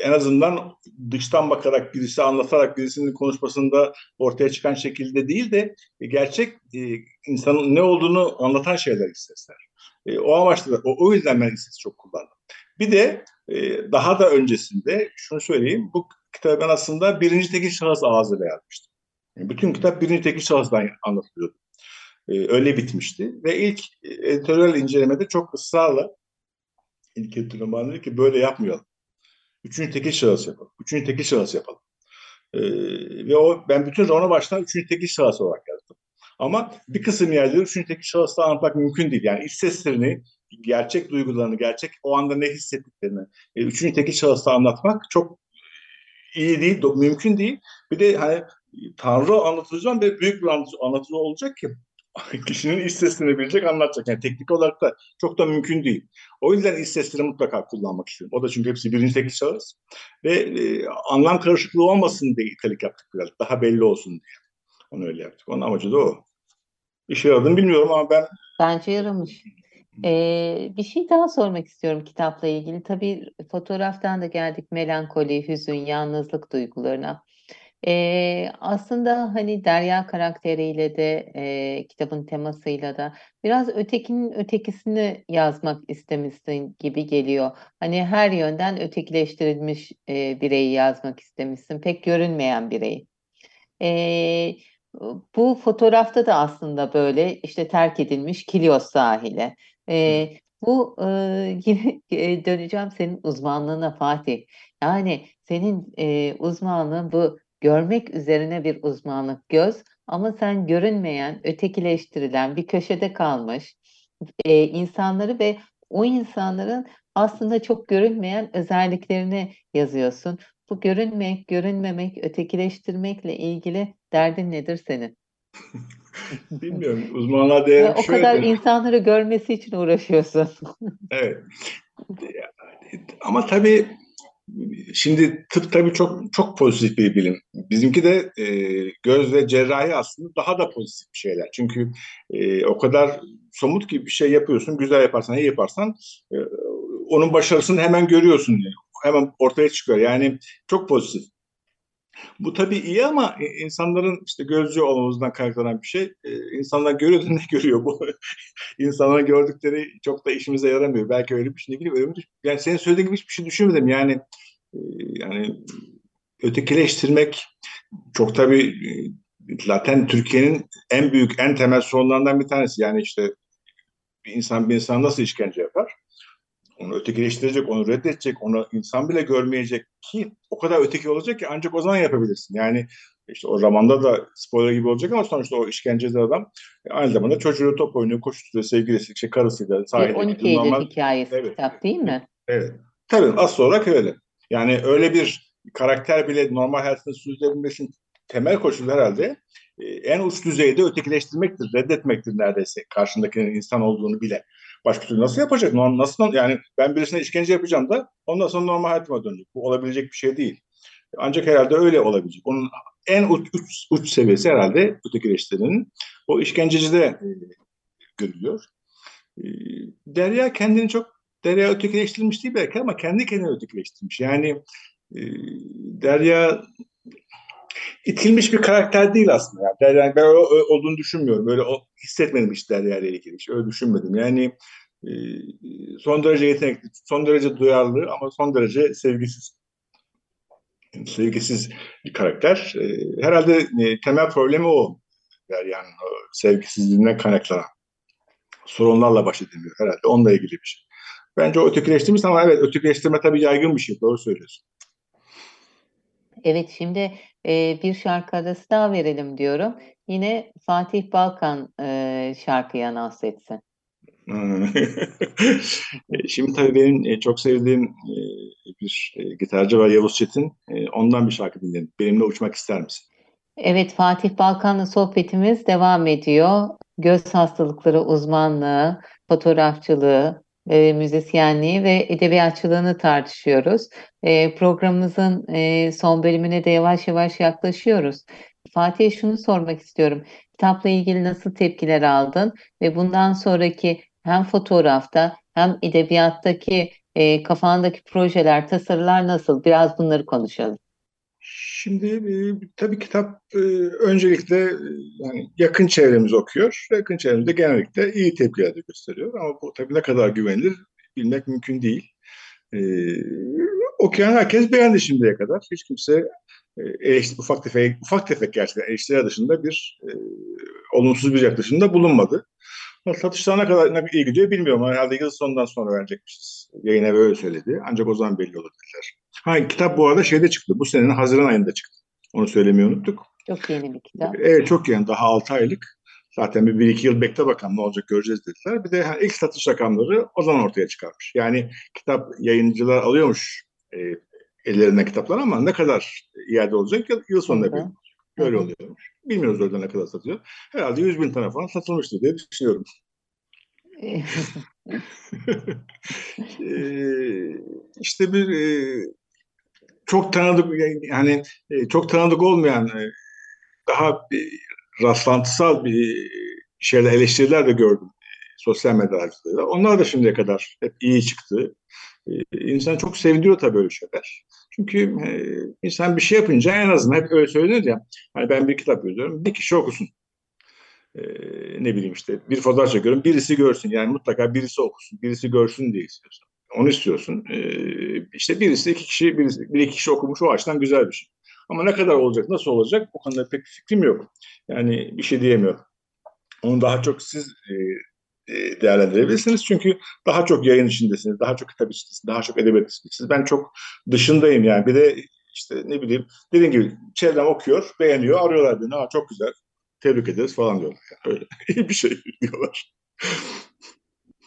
en azından dıştan bakarak birisi anlatarak birisinin konuşmasında ortaya çıkan şekilde değil de gerçek e, insanın ne olduğunu anlatan şeyler iç E, o amaçla o, o yüzden ben iç çok kullandım. Bir de e, daha da öncesinde şunu söyleyeyim. Bu kitabı ben aslında birinci tekil şahıs ağzıyla yazmıştım. Yani bütün kitap birinci tekil şahısdan anlatılıyordu. E, öyle bitmişti. Ve ilk editoryal incelemede çok ısrarla ilk editoryal bana dedi ki böyle yapmayalım. Üçüncü tekil şahıs yapalım. Üçüncü tekil şahıs yapalım. E, ve o ben bütün romana baştan üçüncü tekil şahıs olarak yazdım. Ama bir kısım yerleri üçüncü tekil şahısla anlatmak mümkün değil. Yani iç seslerini, gerçek duygularını, gerçek o anda ne hissettiklerini e, üçüncü tekil şahısta anlatmak çok iyi değil, mümkün değil. Bir de hani Tanrı anlatılacağım ve büyük bir anlatıcı olacak ki kişinin iç sesini bilecek, anlatacak. Yani teknik olarak da çok da mümkün değil. O yüzden iç mutlaka kullanmak istiyorum. O da çünkü hepsi birinci tekil şahıs. Ve e, anlam karışıklığı olmasın diye itelik yaptık biraz. Daha belli olsun diye. Onu öyle yaptık. Onun amacı da o. İşe yaradığını bilmiyorum ama ben... Bence yaramış. Ee, bir şey daha sormak istiyorum kitapla ilgili. Tabii fotoğraftan da geldik melankoli, hüzün, yalnızlık duygularına. Ee, aslında hani Derya karakteriyle de e, kitabın temasıyla da biraz ötekinin ötekisini yazmak istemişsin gibi geliyor. Hani her yönden ötekileştirilmiş e, bireyi yazmak istemişsin, pek görünmeyen bireyi. Ee, bu fotoğrafta da aslında böyle işte terk edilmiş Kilios sahili. E, bu e, yine e, döneceğim senin uzmanlığına Fatih. Yani senin e, uzmanlığın bu görmek üzerine bir uzmanlık göz ama sen görünmeyen, ötekileştirilen, bir köşede kalmış e, insanları ve o insanların aslında çok görünmeyen özelliklerini yazıyorsun. Bu görünmek, görünmemek, ötekileştirmekle ilgili derdin nedir senin? Bilmiyorum. Uzmanlar değer O kadar de. insanları görmesi için uğraşıyorsun. evet. Ama tabii şimdi tıp tabii çok çok pozitif bir bilim. Bizimki de e, göz ve cerrahi aslında daha da pozitif bir şeyler. Çünkü e, o kadar somut gibi bir şey yapıyorsun, güzel yaparsan, iyi yaparsan e, onun başarısını hemen görüyorsun. Hemen ortaya çıkıyor. Yani çok pozitif. Bu tabii iyi ama insanların işte gözcü olmamızdan kaynaklanan bir şey. Ee, insanlar görüyor ne görüyor bu? insanların gördükleri çok da işimize yaramıyor. Belki öyle bir şey ne bileyim. Öyle bir, yani senin söylediğin gibi hiçbir şey düşünmedim. Yani e, yani ötekileştirmek çok tabii e, zaten Türkiye'nin en büyük, en temel sorunlarından bir tanesi. Yani işte bir insan bir insan nasıl işkence yapar? Onu ötekileştirecek, onu reddedecek, onu insan bile görmeyecek ki o kadar öteki olacak ki ancak o zaman yapabilirsin. Yani işte o zamanda da spoiler gibi olacak ama sonuçta o işkenceli adam aynı zamanda çocuğu top oynuyor, koşturuyor, sevgilisi, şey, karısıyla sahilde. 12 Eylül normal... hikayesi evet. kitap değil mi? Evet. Tabii asıl olarak öyle. Yani öyle bir karakter bile normal hayatını sürdürebilmesi temel koşul herhalde e, en uç düzeyde ötekileştirmektir, reddetmektir neredeyse karşındakinin insan olduğunu bile. Başka türlü nasıl yapacak? Nasıl yani ben birisine işkence yapacağım da ondan sonra normal hayatıma dönecek. Bu olabilecek bir şey değil. Ancak herhalde öyle olabilecek. Onun en uç, uç, uç seviyesi herhalde ötekileştirmenin o işkencecide e, görülüyor. E, Derya kendini çok Derya ötekileştirilmiş değil belki ama kendi kendini ötekileştirmiş. Yani e, Derya itilmiş bir karakter değil aslında. Yani Derya, ben öyle olduğunu düşünmüyorum. Böyle o, hissetmedim hiç Derya ile ilgili. Hiç öyle düşünmedim. Yani e, son derece yetenekli, son derece duyarlı ama son derece sevgisiz. Sevgisiz bir karakter. E, herhalde e, temel problemi o. Yani o sevgisizliğinden kaynaklanan sorunlarla baş edemiyor herhalde. Onunla ilgili bir şey. Bence o ötekileştirmiş ama evet ötekileştirme tabii yaygın bir şey. Doğru söylüyorsun. Evet şimdi e, bir şarkı arası daha verelim diyorum. Yine Fatih Balkan e, şarkıyı anons etsin. Şimdi tabii benim e, çok sevdiğim e, bir e, gitarcı var Yavuz Çetin. Ondan bir şarkı dinledim. Benimle uçmak ister misin? Evet, Fatih Balkan'la sohbetimiz devam ediyor. Göz hastalıkları uzmanlığı, fotoğrafçılığı, e, müzisyenliği ve edebiyatçılığını tartışıyoruz. E, programımızın e, son bölümüne de yavaş yavaş yaklaşıyoruz. Fatih'e şunu sormak istiyorum. Kitapla ilgili nasıl tepkiler aldın ve bundan sonraki hem fotoğrafta hem edebiyattaki e, kafandaki projeler, tasarılar nasıl? Biraz bunları konuşalım. Şimdi e, tabii kitap e, öncelikle e, yani yakın çevremiz okuyor. Yakın çevremizde genellikle iyi tepkiler de gösteriyor. Ama bu tabii ne kadar güvenilir bilmek mümkün değil. E, okuyan herkes beğendi şimdiye kadar. Hiç kimse e, eleştir, ufak tefek, ufak tefek gerçekten eleştiriler dışında bir e, olumsuz bir yaklaşımda bulunmadı. Satışlar ne kadar iyi gidiyor bilmiyorum. Herhalde yıl sonundan sonra verecekmişiz. Yayın evi öyle söyledi. Ancak o zaman belli olur dediler. Ha, kitap bu arada şeyde çıktı. Bu senenin Haziran ayında çıktı. Onu söylemeyi unuttuk. Çok yeni bir kitap. Evet çok yeni. Daha 6 aylık. Zaten bir, bir iki yıl bekle bakalım ne olacak göreceğiz dediler. Bir de ha, ilk satış rakamları o zaman ortaya çıkarmış. Yani kitap yayıncılar alıyormuş e, ellerine kitaplar ama ne kadar iade olacak yıl, yıl sonunda belli Böyle oluyormuş. Bilmiyoruz orada ne kadar satıyor. Herhalde 100 bin tane falan satılmıştır diye düşünüyorum. ee, işte bir e, çok tanıdık yani e, çok tanıdık olmayan e, daha rastlantısal bir şeyler eleştiriler de gördüm sosyal medya Onlar da şimdiye kadar hep iyi çıktı. İnsan çok sevdiriyor tabii öyle şeyler. Çünkü insan bir şey yapınca en azından hep öyle söylenir ya. Hani ben bir kitap yazıyorum, bir kişi okusun. Ee, ne bileyim işte bir fotoğraf çekiyorum, birisi görsün. Yani mutlaka birisi okusun, birisi görsün diye istiyorsun. Onu istiyorsun. Ee, işte birisi iki kişi, birisi, bir iki kişi okumuş o açıdan güzel bir şey. Ama ne kadar olacak, nasıl olacak o konuda pek fikrim yok. Yani bir şey diyemiyorum. Onu daha çok siz e, e, değerlendirebilirsiniz. Çünkü daha çok yayın içindesiniz, daha çok kitap içindesiniz, daha çok edebiyat içindesiniz. Ben çok dışındayım yani. Bir de işte ne bileyim dediğim gibi çevrem okuyor, beğeniyor, arıyorlar beni. Aa, çok güzel, tebrik ederiz falan diyorlar. Yani öyle iyi bir şey diyorlar.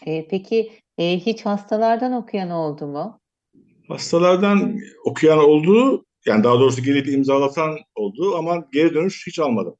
E, peki e, hiç hastalardan okuyan oldu mu? Hastalardan okuyan oldu, yani daha doğrusu gelip imzalatan oldu ama geri dönüş hiç almadım.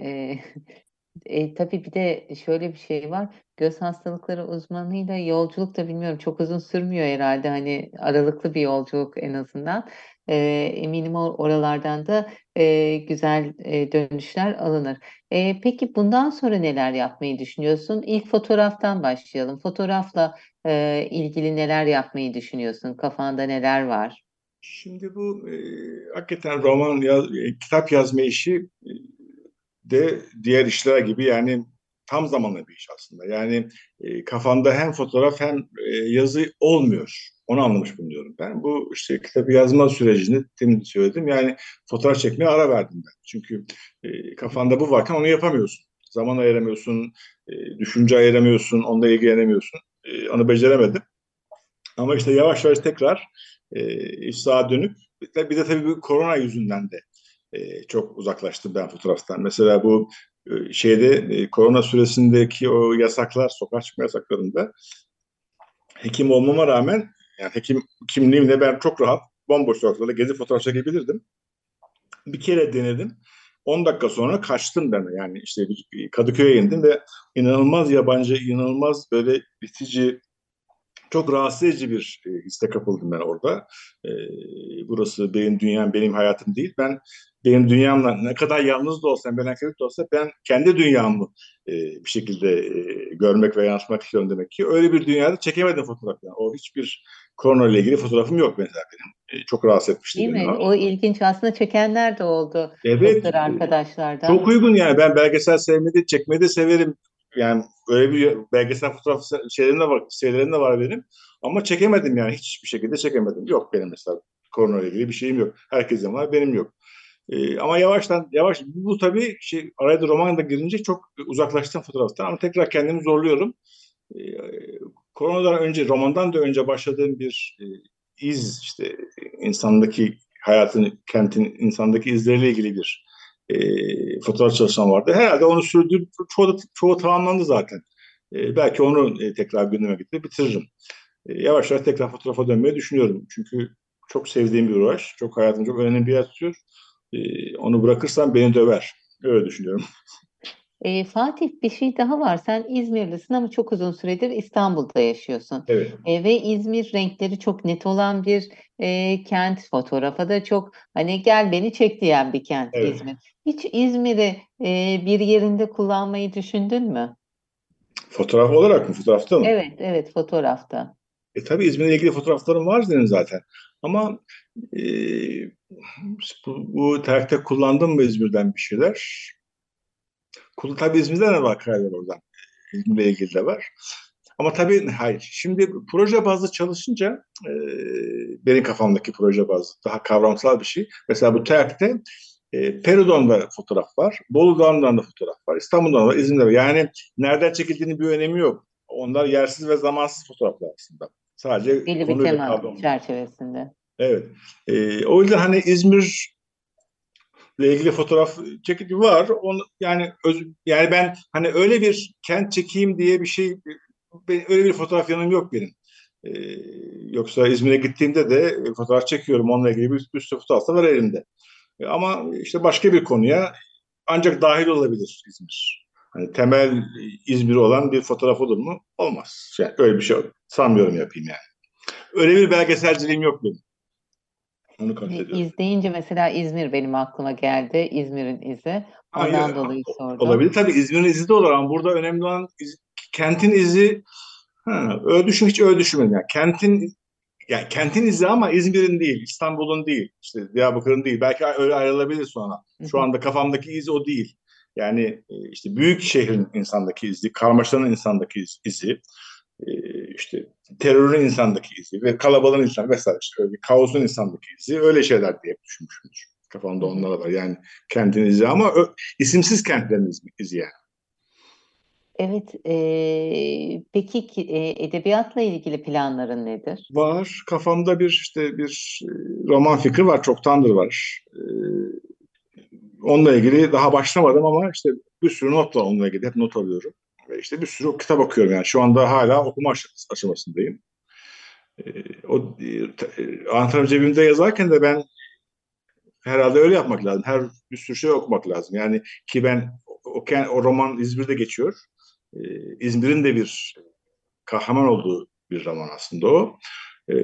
E, e, tabii bir de şöyle bir şey var. Göz hastalıkları uzmanıyla yolculuk da bilmiyorum çok uzun sürmüyor herhalde. Hani aralıklı bir yolculuk en azından. E, eminim oralardan da e, güzel e, dönüşler alınır. E, peki bundan sonra neler yapmayı düşünüyorsun? İlk fotoğraftan başlayalım. Fotoğrafla e, ilgili neler yapmayı düşünüyorsun? Kafanda neler var? Şimdi bu e, hakikaten roman, yaz, e, kitap yazma işi de diğer işler gibi yani tam zamanlı bir iş aslında. Yani e, kafanda hem fotoğraf hem e, yazı olmuyor. Onu anlamış bulunuyorum ben. Bu işte kitabı yazma sürecini demin söyledim. Yani fotoğraf çekmeye ara verdim ben. Çünkü e, kafanda bu varken onu yapamıyorsun. Zaman ayıramıyorsun, e, düşünce ayıramıyorsun, onunla ilgilenemiyorsun. E, onu beceremedim. Ama işte yavaş yavaş tekrar e, sağa dönüp bir de tabii bu korona yüzünden de e, çok uzaklaştım ben fotoğraftan. Mesela bu e, şeyde e, korona süresindeki o yasaklar, sokağa çıkma yasaklarında hekim olmama rağmen yani hekim kimliğimle ben çok rahat bomboş sokaklarda gezi fotoğraf çekebilirdim. Bir kere denedim. 10 dakika sonra kaçtım ben yani işte Kadıköy'e indim ve inanılmaz yabancı, inanılmaz böyle bitici, çok rahatsız edici bir e, hisse kapıldım ben orada. E, burası benim dünyam, benim hayatım değil. Ben benim dünyamla ne kadar yalnız da olsam, melankolic de olsa ben kendi dünyamı e, bir şekilde e, görmek ve yansıtmak istiyorum demek ki. Öyle bir dünyada çekemedim fotoğraf. Yani. O hiçbir korona ile ilgili fotoğrafım yok mesela benim. E, çok rahatsız etmişti Değil mi? O ilginç aslında çekenler de oldu. Evet. Arkadaşlardan. Çok uygun yani. Ben belgesel sevmeyi çekmeyi de severim. Yani öyle bir belgesel fotoğraf şeylerim de var, şeylerim de var benim. Ama çekemedim yani hiçbir şekilde çekemedim. Yok benim mesela korona ile ilgili bir şeyim yok. Herkesin var, benim yok. E, ama yavaştan yavaş bu tabii şey araya da roman da girince çok uzaklaştım fotoğraftan ama tekrar kendimi zorluyorum. E, koronadan önce romandan da önce başladığım bir e, iz işte insandaki hayatın kentin insandaki izleriyle ilgili bir e, fotoğraf çalışmam vardı. Herhalde onu sürdür çoğu, çoğu tamamlandı zaten. E, belki onu e, tekrar gündeme getirip bitiririm. E, yavaş yavaş tekrar fotoğrafa dönmeyi düşünüyorum. Çünkü çok sevdiğim bir uğraş. Çok hayatım çok önemli bir yer tutuyor. E, onu bırakırsam beni döver. Öyle düşünüyorum. E, Fatih bir şey daha var. Sen İzmirlisin ama çok uzun süredir İstanbul'da yaşıyorsun. Evet. E, ve İzmir renkleri çok net olan bir e, kent. Fotoğrafa da çok hani gel beni çek diyen bir kent Evet. İzmir. Hiç İzmir'i e, bir yerinde kullanmayı düşündün mü? Fotoğraf olarak mı? Fotoğrafta mı? Evet, evet fotoğrafta. E tabii İzmir'le ilgili fotoğraflarım var senin zaten. Ama e, bu, bu tarihte kullandım mı İzmir'den bir şeyler? Tabii İzmir'den de var kareler oradan. İzmir'le ilgili de var. Ama tabii hayır. Şimdi proje bazlı çalışınca e, benim kafamdaki proje bazlı daha kavramsal bir şey. Mesela bu TERK'te e, Peridon'da fotoğraf var. Bolu Dağı'ndan da fotoğraf var. İstanbul'dan var, İzmir'de var. Yani nereden çekildiğinin bir önemi yok. Onlar yersiz ve zamansız fotoğraflar aslında. Sadece Belli bir tema çerçevesinde. Evet. Ee, o yüzden hani İzmir ilgili fotoğraf çekimi var. Onu, yani öz, yani ben hani öyle bir kent çekeyim diye bir şey ben, öyle bir fotoğraf yanım yok benim. Ee, yoksa İzmir'e gittiğimde de fotoğraf çekiyorum. Onunla ilgili bir, bir sürü fotoğraf da var elimde. Ee, ama işte başka bir konuya ancak dahil olabilir İzmir. Hani temel İzmir olan bir fotoğraf olur mu? Olmaz. Yani öyle bir şey sanmıyorum yapayım yani. Öyle bir belgeselciliğim yok benim. Onu kastediyorum. İzleyince mesela İzmir benim aklıma geldi. İzmir'in izi. Ondan Hayır, dolayı sordum. Olabilir tabii İzmir'in izi de olur ama burada önemli olan iz- kentin izi ha, öyle düşün hiç öyle düşünmedim. Yani kentin yani kentin izi ama İzmir'in değil, İstanbul'un değil, işte Diyarbakır'ın değil. Belki öyle ayrılabilir sonra. Şu anda kafamdaki iz o değil. Yani e, işte büyük şehrin insandaki izi, karmaşanın insandaki iz- izi, işte terörün insandaki izi ve kalabalığın insan vesaire işte öyle kaosun insandaki izi öyle şeyler diye düşünmüşümdür. Kafamda Hı hı. onlar var. Yani kentin izi ama ö- isimsiz kentlerin izi, izi yani. Evet, eee, peki ki, eee, edebiyatla ilgili planların nedir? Var. Kafamda bir işte bir e, roman fikri var. Çoktandır var. E, onunla ilgili daha başlamadım ama işte bir sürü not var onunla ilgili. Hep not alıyorum. Ve işte bir sürü kitap okuyorum yani. Şu anda hala okuma aş- aşamasındayım. E, o e, e, anahtarım cebimde yazarken de ben herhalde öyle yapmak lazım. Her bir sürü şey okumak lazım. Yani ki ben o, o, roman İzmir'de geçiyor. E, İzmir'in de bir kahraman olduğu bir roman aslında o. Ee,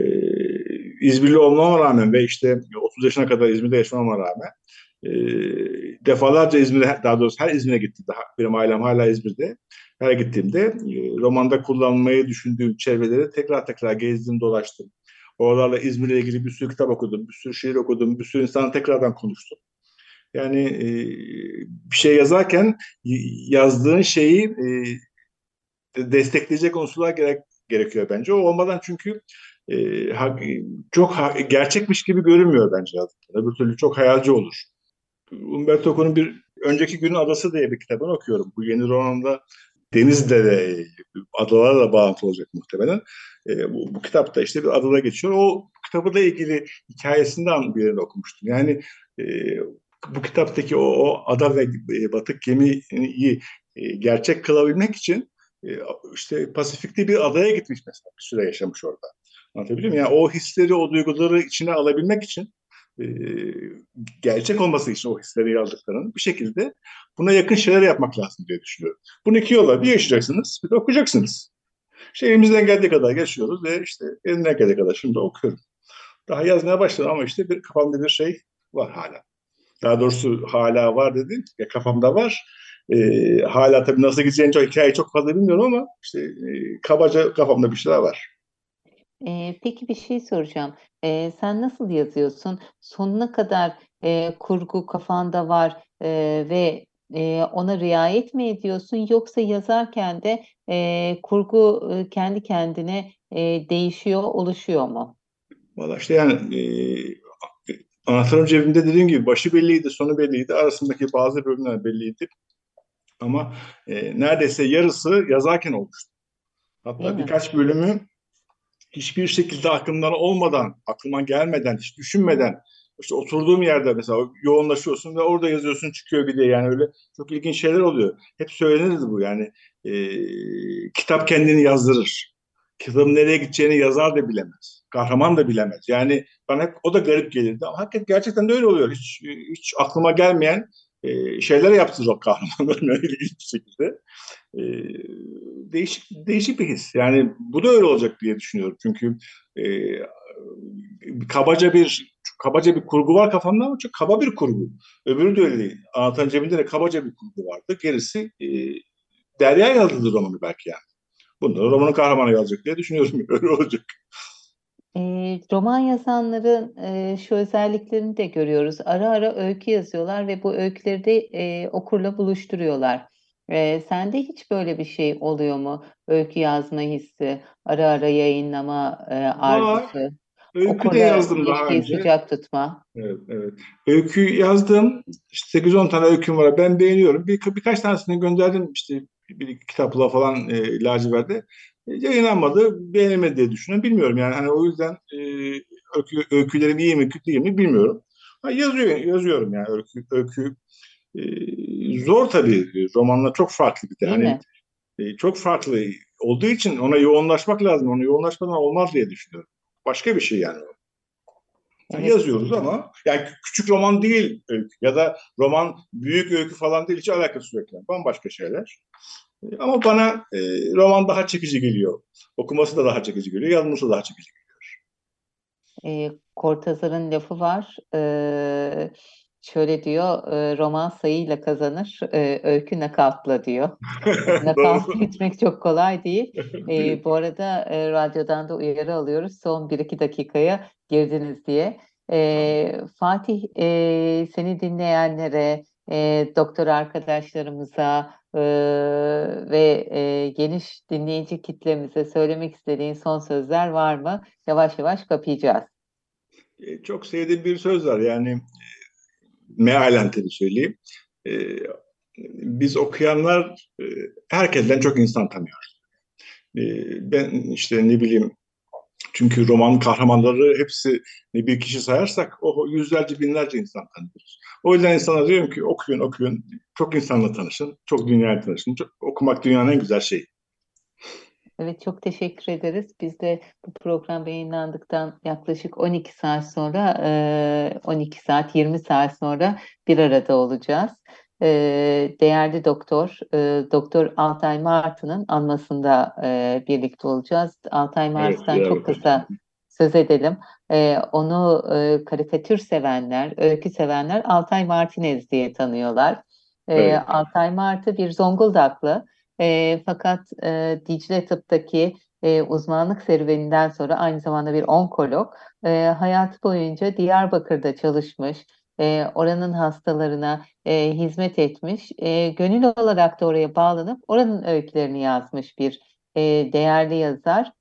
İzmirli olmama rağmen ve işte 30 yaşına kadar İzmir'de yaşamama rağmen defalarca İzmir'e, daha doğrusu her İzmir'e gittiğimde, benim ailem hala İzmir'de, her gittiğimde e, romanda kullanmayı düşündüğüm çevreleri tekrar tekrar gezdim, dolaştım. Oralarla İzmir'le ilgili bir sürü kitap okudum, bir sürü şiir okudum, bir sürü insanla tekrardan konuştum. Yani e, bir şey yazarken yazdığın şeyi e, destekleyecek unsurlar gerek, gerekiyor bence. O olmadan çünkü çok gerçekmiş gibi görünmüyor bence yazdıkları. Öbür türlü çok hayalci olur. Umberto Eco'nun bir Önceki Günün Adası diye bir kitabını okuyorum. Bu yeni romanında denizle de adalarla bağlantı olacak muhtemelen. E, bu, bu kitapta işte bir adada geçiyor. O kitabıyla ilgili hikayesinden bir okumuştum. Yani e, bu kitaptaki o, o ada ve e, batık gemiyi e, gerçek kılabilmek için e, işte Pasifik'te bir adaya gitmiş mesela bir süre yaşamış orada. Anlatabiliyor muyum? Yani o hisleri, o duyguları içine alabilmek için e, gerçek olması için o hisleri yazdıklarının bir şekilde buna yakın şeyler yapmak lazım diye düşünüyorum. Bunu iki yolla bir yaşayacaksınız, bir de okuyacaksınız. İşte elimizden geldiği kadar geçiyoruz ve işte elimden geldiği kadar şimdi okuyorum. Daha yazmaya başladım ama işte bir kafamda bir şey var hala. Daha doğrusu hala var dedim. Ya kafamda var. Ee, hala tabii nasıl gideceğini çok hikayeyi çok fazla bilmiyorum ama işte e, kabaca kafamda bir şeyler var. Ee, peki bir şey soracağım. Ee, sen nasıl yazıyorsun? Sonuna kadar e, kurgu kafanda var e, ve e, ona riayet mi ediyorsun? Yoksa yazarken de e, kurgu kendi kendine e, değişiyor, oluşuyor mu? Valla işte yani e, anahtarım cebimde dediğim gibi başı belliydi, sonu belliydi. Arasındaki bazı bölümler belliydi. Ama e, neredeyse yarısı yazarken olmuştu. Değil Hatta mi? birkaç bölümü hiçbir şekilde aklımdan olmadan, aklıma gelmeden, hiç düşünmeden işte oturduğum yerde mesela yoğunlaşıyorsun ve orada yazıyorsun çıkıyor bir de yani öyle çok ilginç şeyler oluyor. Hep söylenirdi bu yani e, kitap kendini yazdırır. Kitabın nereye gideceğini yazar da bilemez. kahraman da bilemez. Yani bana hep o da garip gelirdi ama hakikaten gerçekten de öyle oluyor. Hiç, hiç aklıma gelmeyen e, şeyler yaptınız o kahramanların ilginç bir şekilde. E, değişik değişik bir his. Yani bu da öyle olacak diye düşünüyorum. Çünkü e, kabaca bir kabaca bir kurgu var kafamda ama çok kaba bir kurgu. Öbürü de öyle değil. Anlatan cebinde de kabaca bir kurgu vardı. Gerisi e, Derya yazdı romanı belki yani. Bunda romanın kahramanı yazacak diye düşünüyorum. Öyle olacak. E, roman yazanların e, şu özelliklerini de görüyoruz. Ara ara öykü yazıyorlar ve bu öyküleri de e, okurla buluşturuyorlar. E, sende hiç böyle bir şey oluyor mu? Öykü yazma hissi, ara ara yayınlama e, arzusu, öykü de yazdım daha önce. sıcak tutma. Evet, evet. Öykü yazdım. İşte 8-10 tane öyküm var. Ben beğeniyorum. Bir, birkaç tanesini gönderdim işte bir iki kitapla falan e, lacivertte. Yayınlanmadı, beğenilmedi diye düşünüyorum. Bilmiyorum yani hani o yüzden e, öykü, öykülerim iyi mi kötü mi bilmiyorum. Ha, yazıyor, yazıyorum yani öykü, öykü e, zor tabii. Romanla çok farklı bir de. Hani, e, çok farklı olduğu için ona yoğunlaşmak lazım. Ona yoğunlaşmadan olmaz diye düşünüyorum. Başka bir şey yani. Evet. Yazıyoruz ama yani küçük roman değil öykü ya da roman büyük öykü falan değil hiç alakası yok yani. Bambaşka şeyler. Ama bana e, roman daha çekici geliyor. Okuması da daha çekici geliyor, yazması da daha çekici geliyor. E, Cortázar'ın lafı var. E, şöyle diyor, e, roman sayıyla kazanır, e, öykü nakavtla diyor. Nakavt etmek çok kolay değil. E, bu arada e, radyodan da uyarı alıyoruz. Son 1-2 dakikaya girdiniz diye. E, Fatih, e, seni dinleyenlere, e, doktor arkadaşlarımıza e, ve e, geniş dinleyici kitlemize söylemek istediğin son sözler var mı? Yavaş yavaş kapayacağız. E, çok sevdiğim bir söz var yani mealen tabii söyleyeyim. E, biz okuyanlar e, herkesten çok insan tanıyoruz. E, ben işte ne bileyim çünkü roman kahramanları hepsi bir kişi sayarsak o yüzlerce binlerce insan tanıyoruz. O yüzden insana diyorum ki okuyun okuyun. Çok insanla tanışın. Çok dünyayla tanışın. Çok, okumak dünyanın en güzel şeyi. Evet çok teşekkür ederiz. Biz de bu program yayınlandıktan yaklaşık 12 saat sonra 12 saat 20 saat sonra bir arada olacağız. Değerli doktor Doktor Altay Martı'nın anmasında birlikte olacağız. Altay Martı'dan evet, çok kısa söz edelim. Onu karikatür sevenler, öykü sevenler Altay Martinez diye tanıyorlar. Evet. Altay Martı bir Zonguldaklı. E, fakat e, Dicle Tıp'taki e, uzmanlık serüveninden sonra aynı zamanda bir onkolog. E, hayatı boyunca Diyarbakır'da çalışmış, e, oranın hastalarına e, hizmet etmiş, e, gönül olarak da oraya bağlanıp oranın öykülerini yazmış bir e, değerli yazar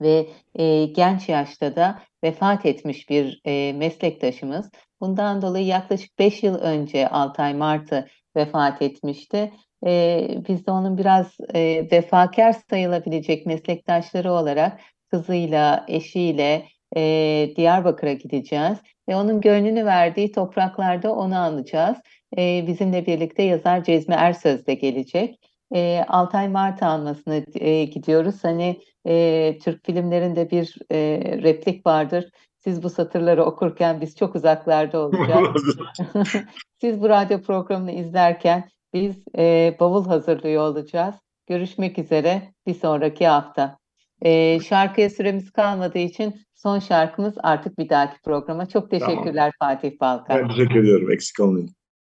ve e, genç yaşta da vefat etmiş bir e, meslektaşımız. Bundan dolayı yaklaşık 5 yıl önce Altay Martı vefat etmişti e, biz de onun biraz e, vefakar sayılabilecek meslektaşları olarak kızıyla, eşiyle e, Diyarbakır'a gideceğiz ve onun gönlünü verdiği topraklarda onu anacağız. E, bizimle birlikte yazar Cezmi Ersöz de gelecek. E, Altay Mart anmasına e, gidiyoruz. Hani e, Türk filmlerinde bir e, replik vardır. Siz bu satırları okurken biz çok uzaklarda olacağız. Siz bu radyo programını izlerken biz e, bavul hazırlıyor olacağız. Görüşmek üzere bir sonraki hafta. E, şarkıya süremiz kalmadığı için son şarkımız artık bir dahaki programa. Çok teşekkürler tamam. Fatih Balkan. Ben teşekkür ediyorum. Eksik olmayın.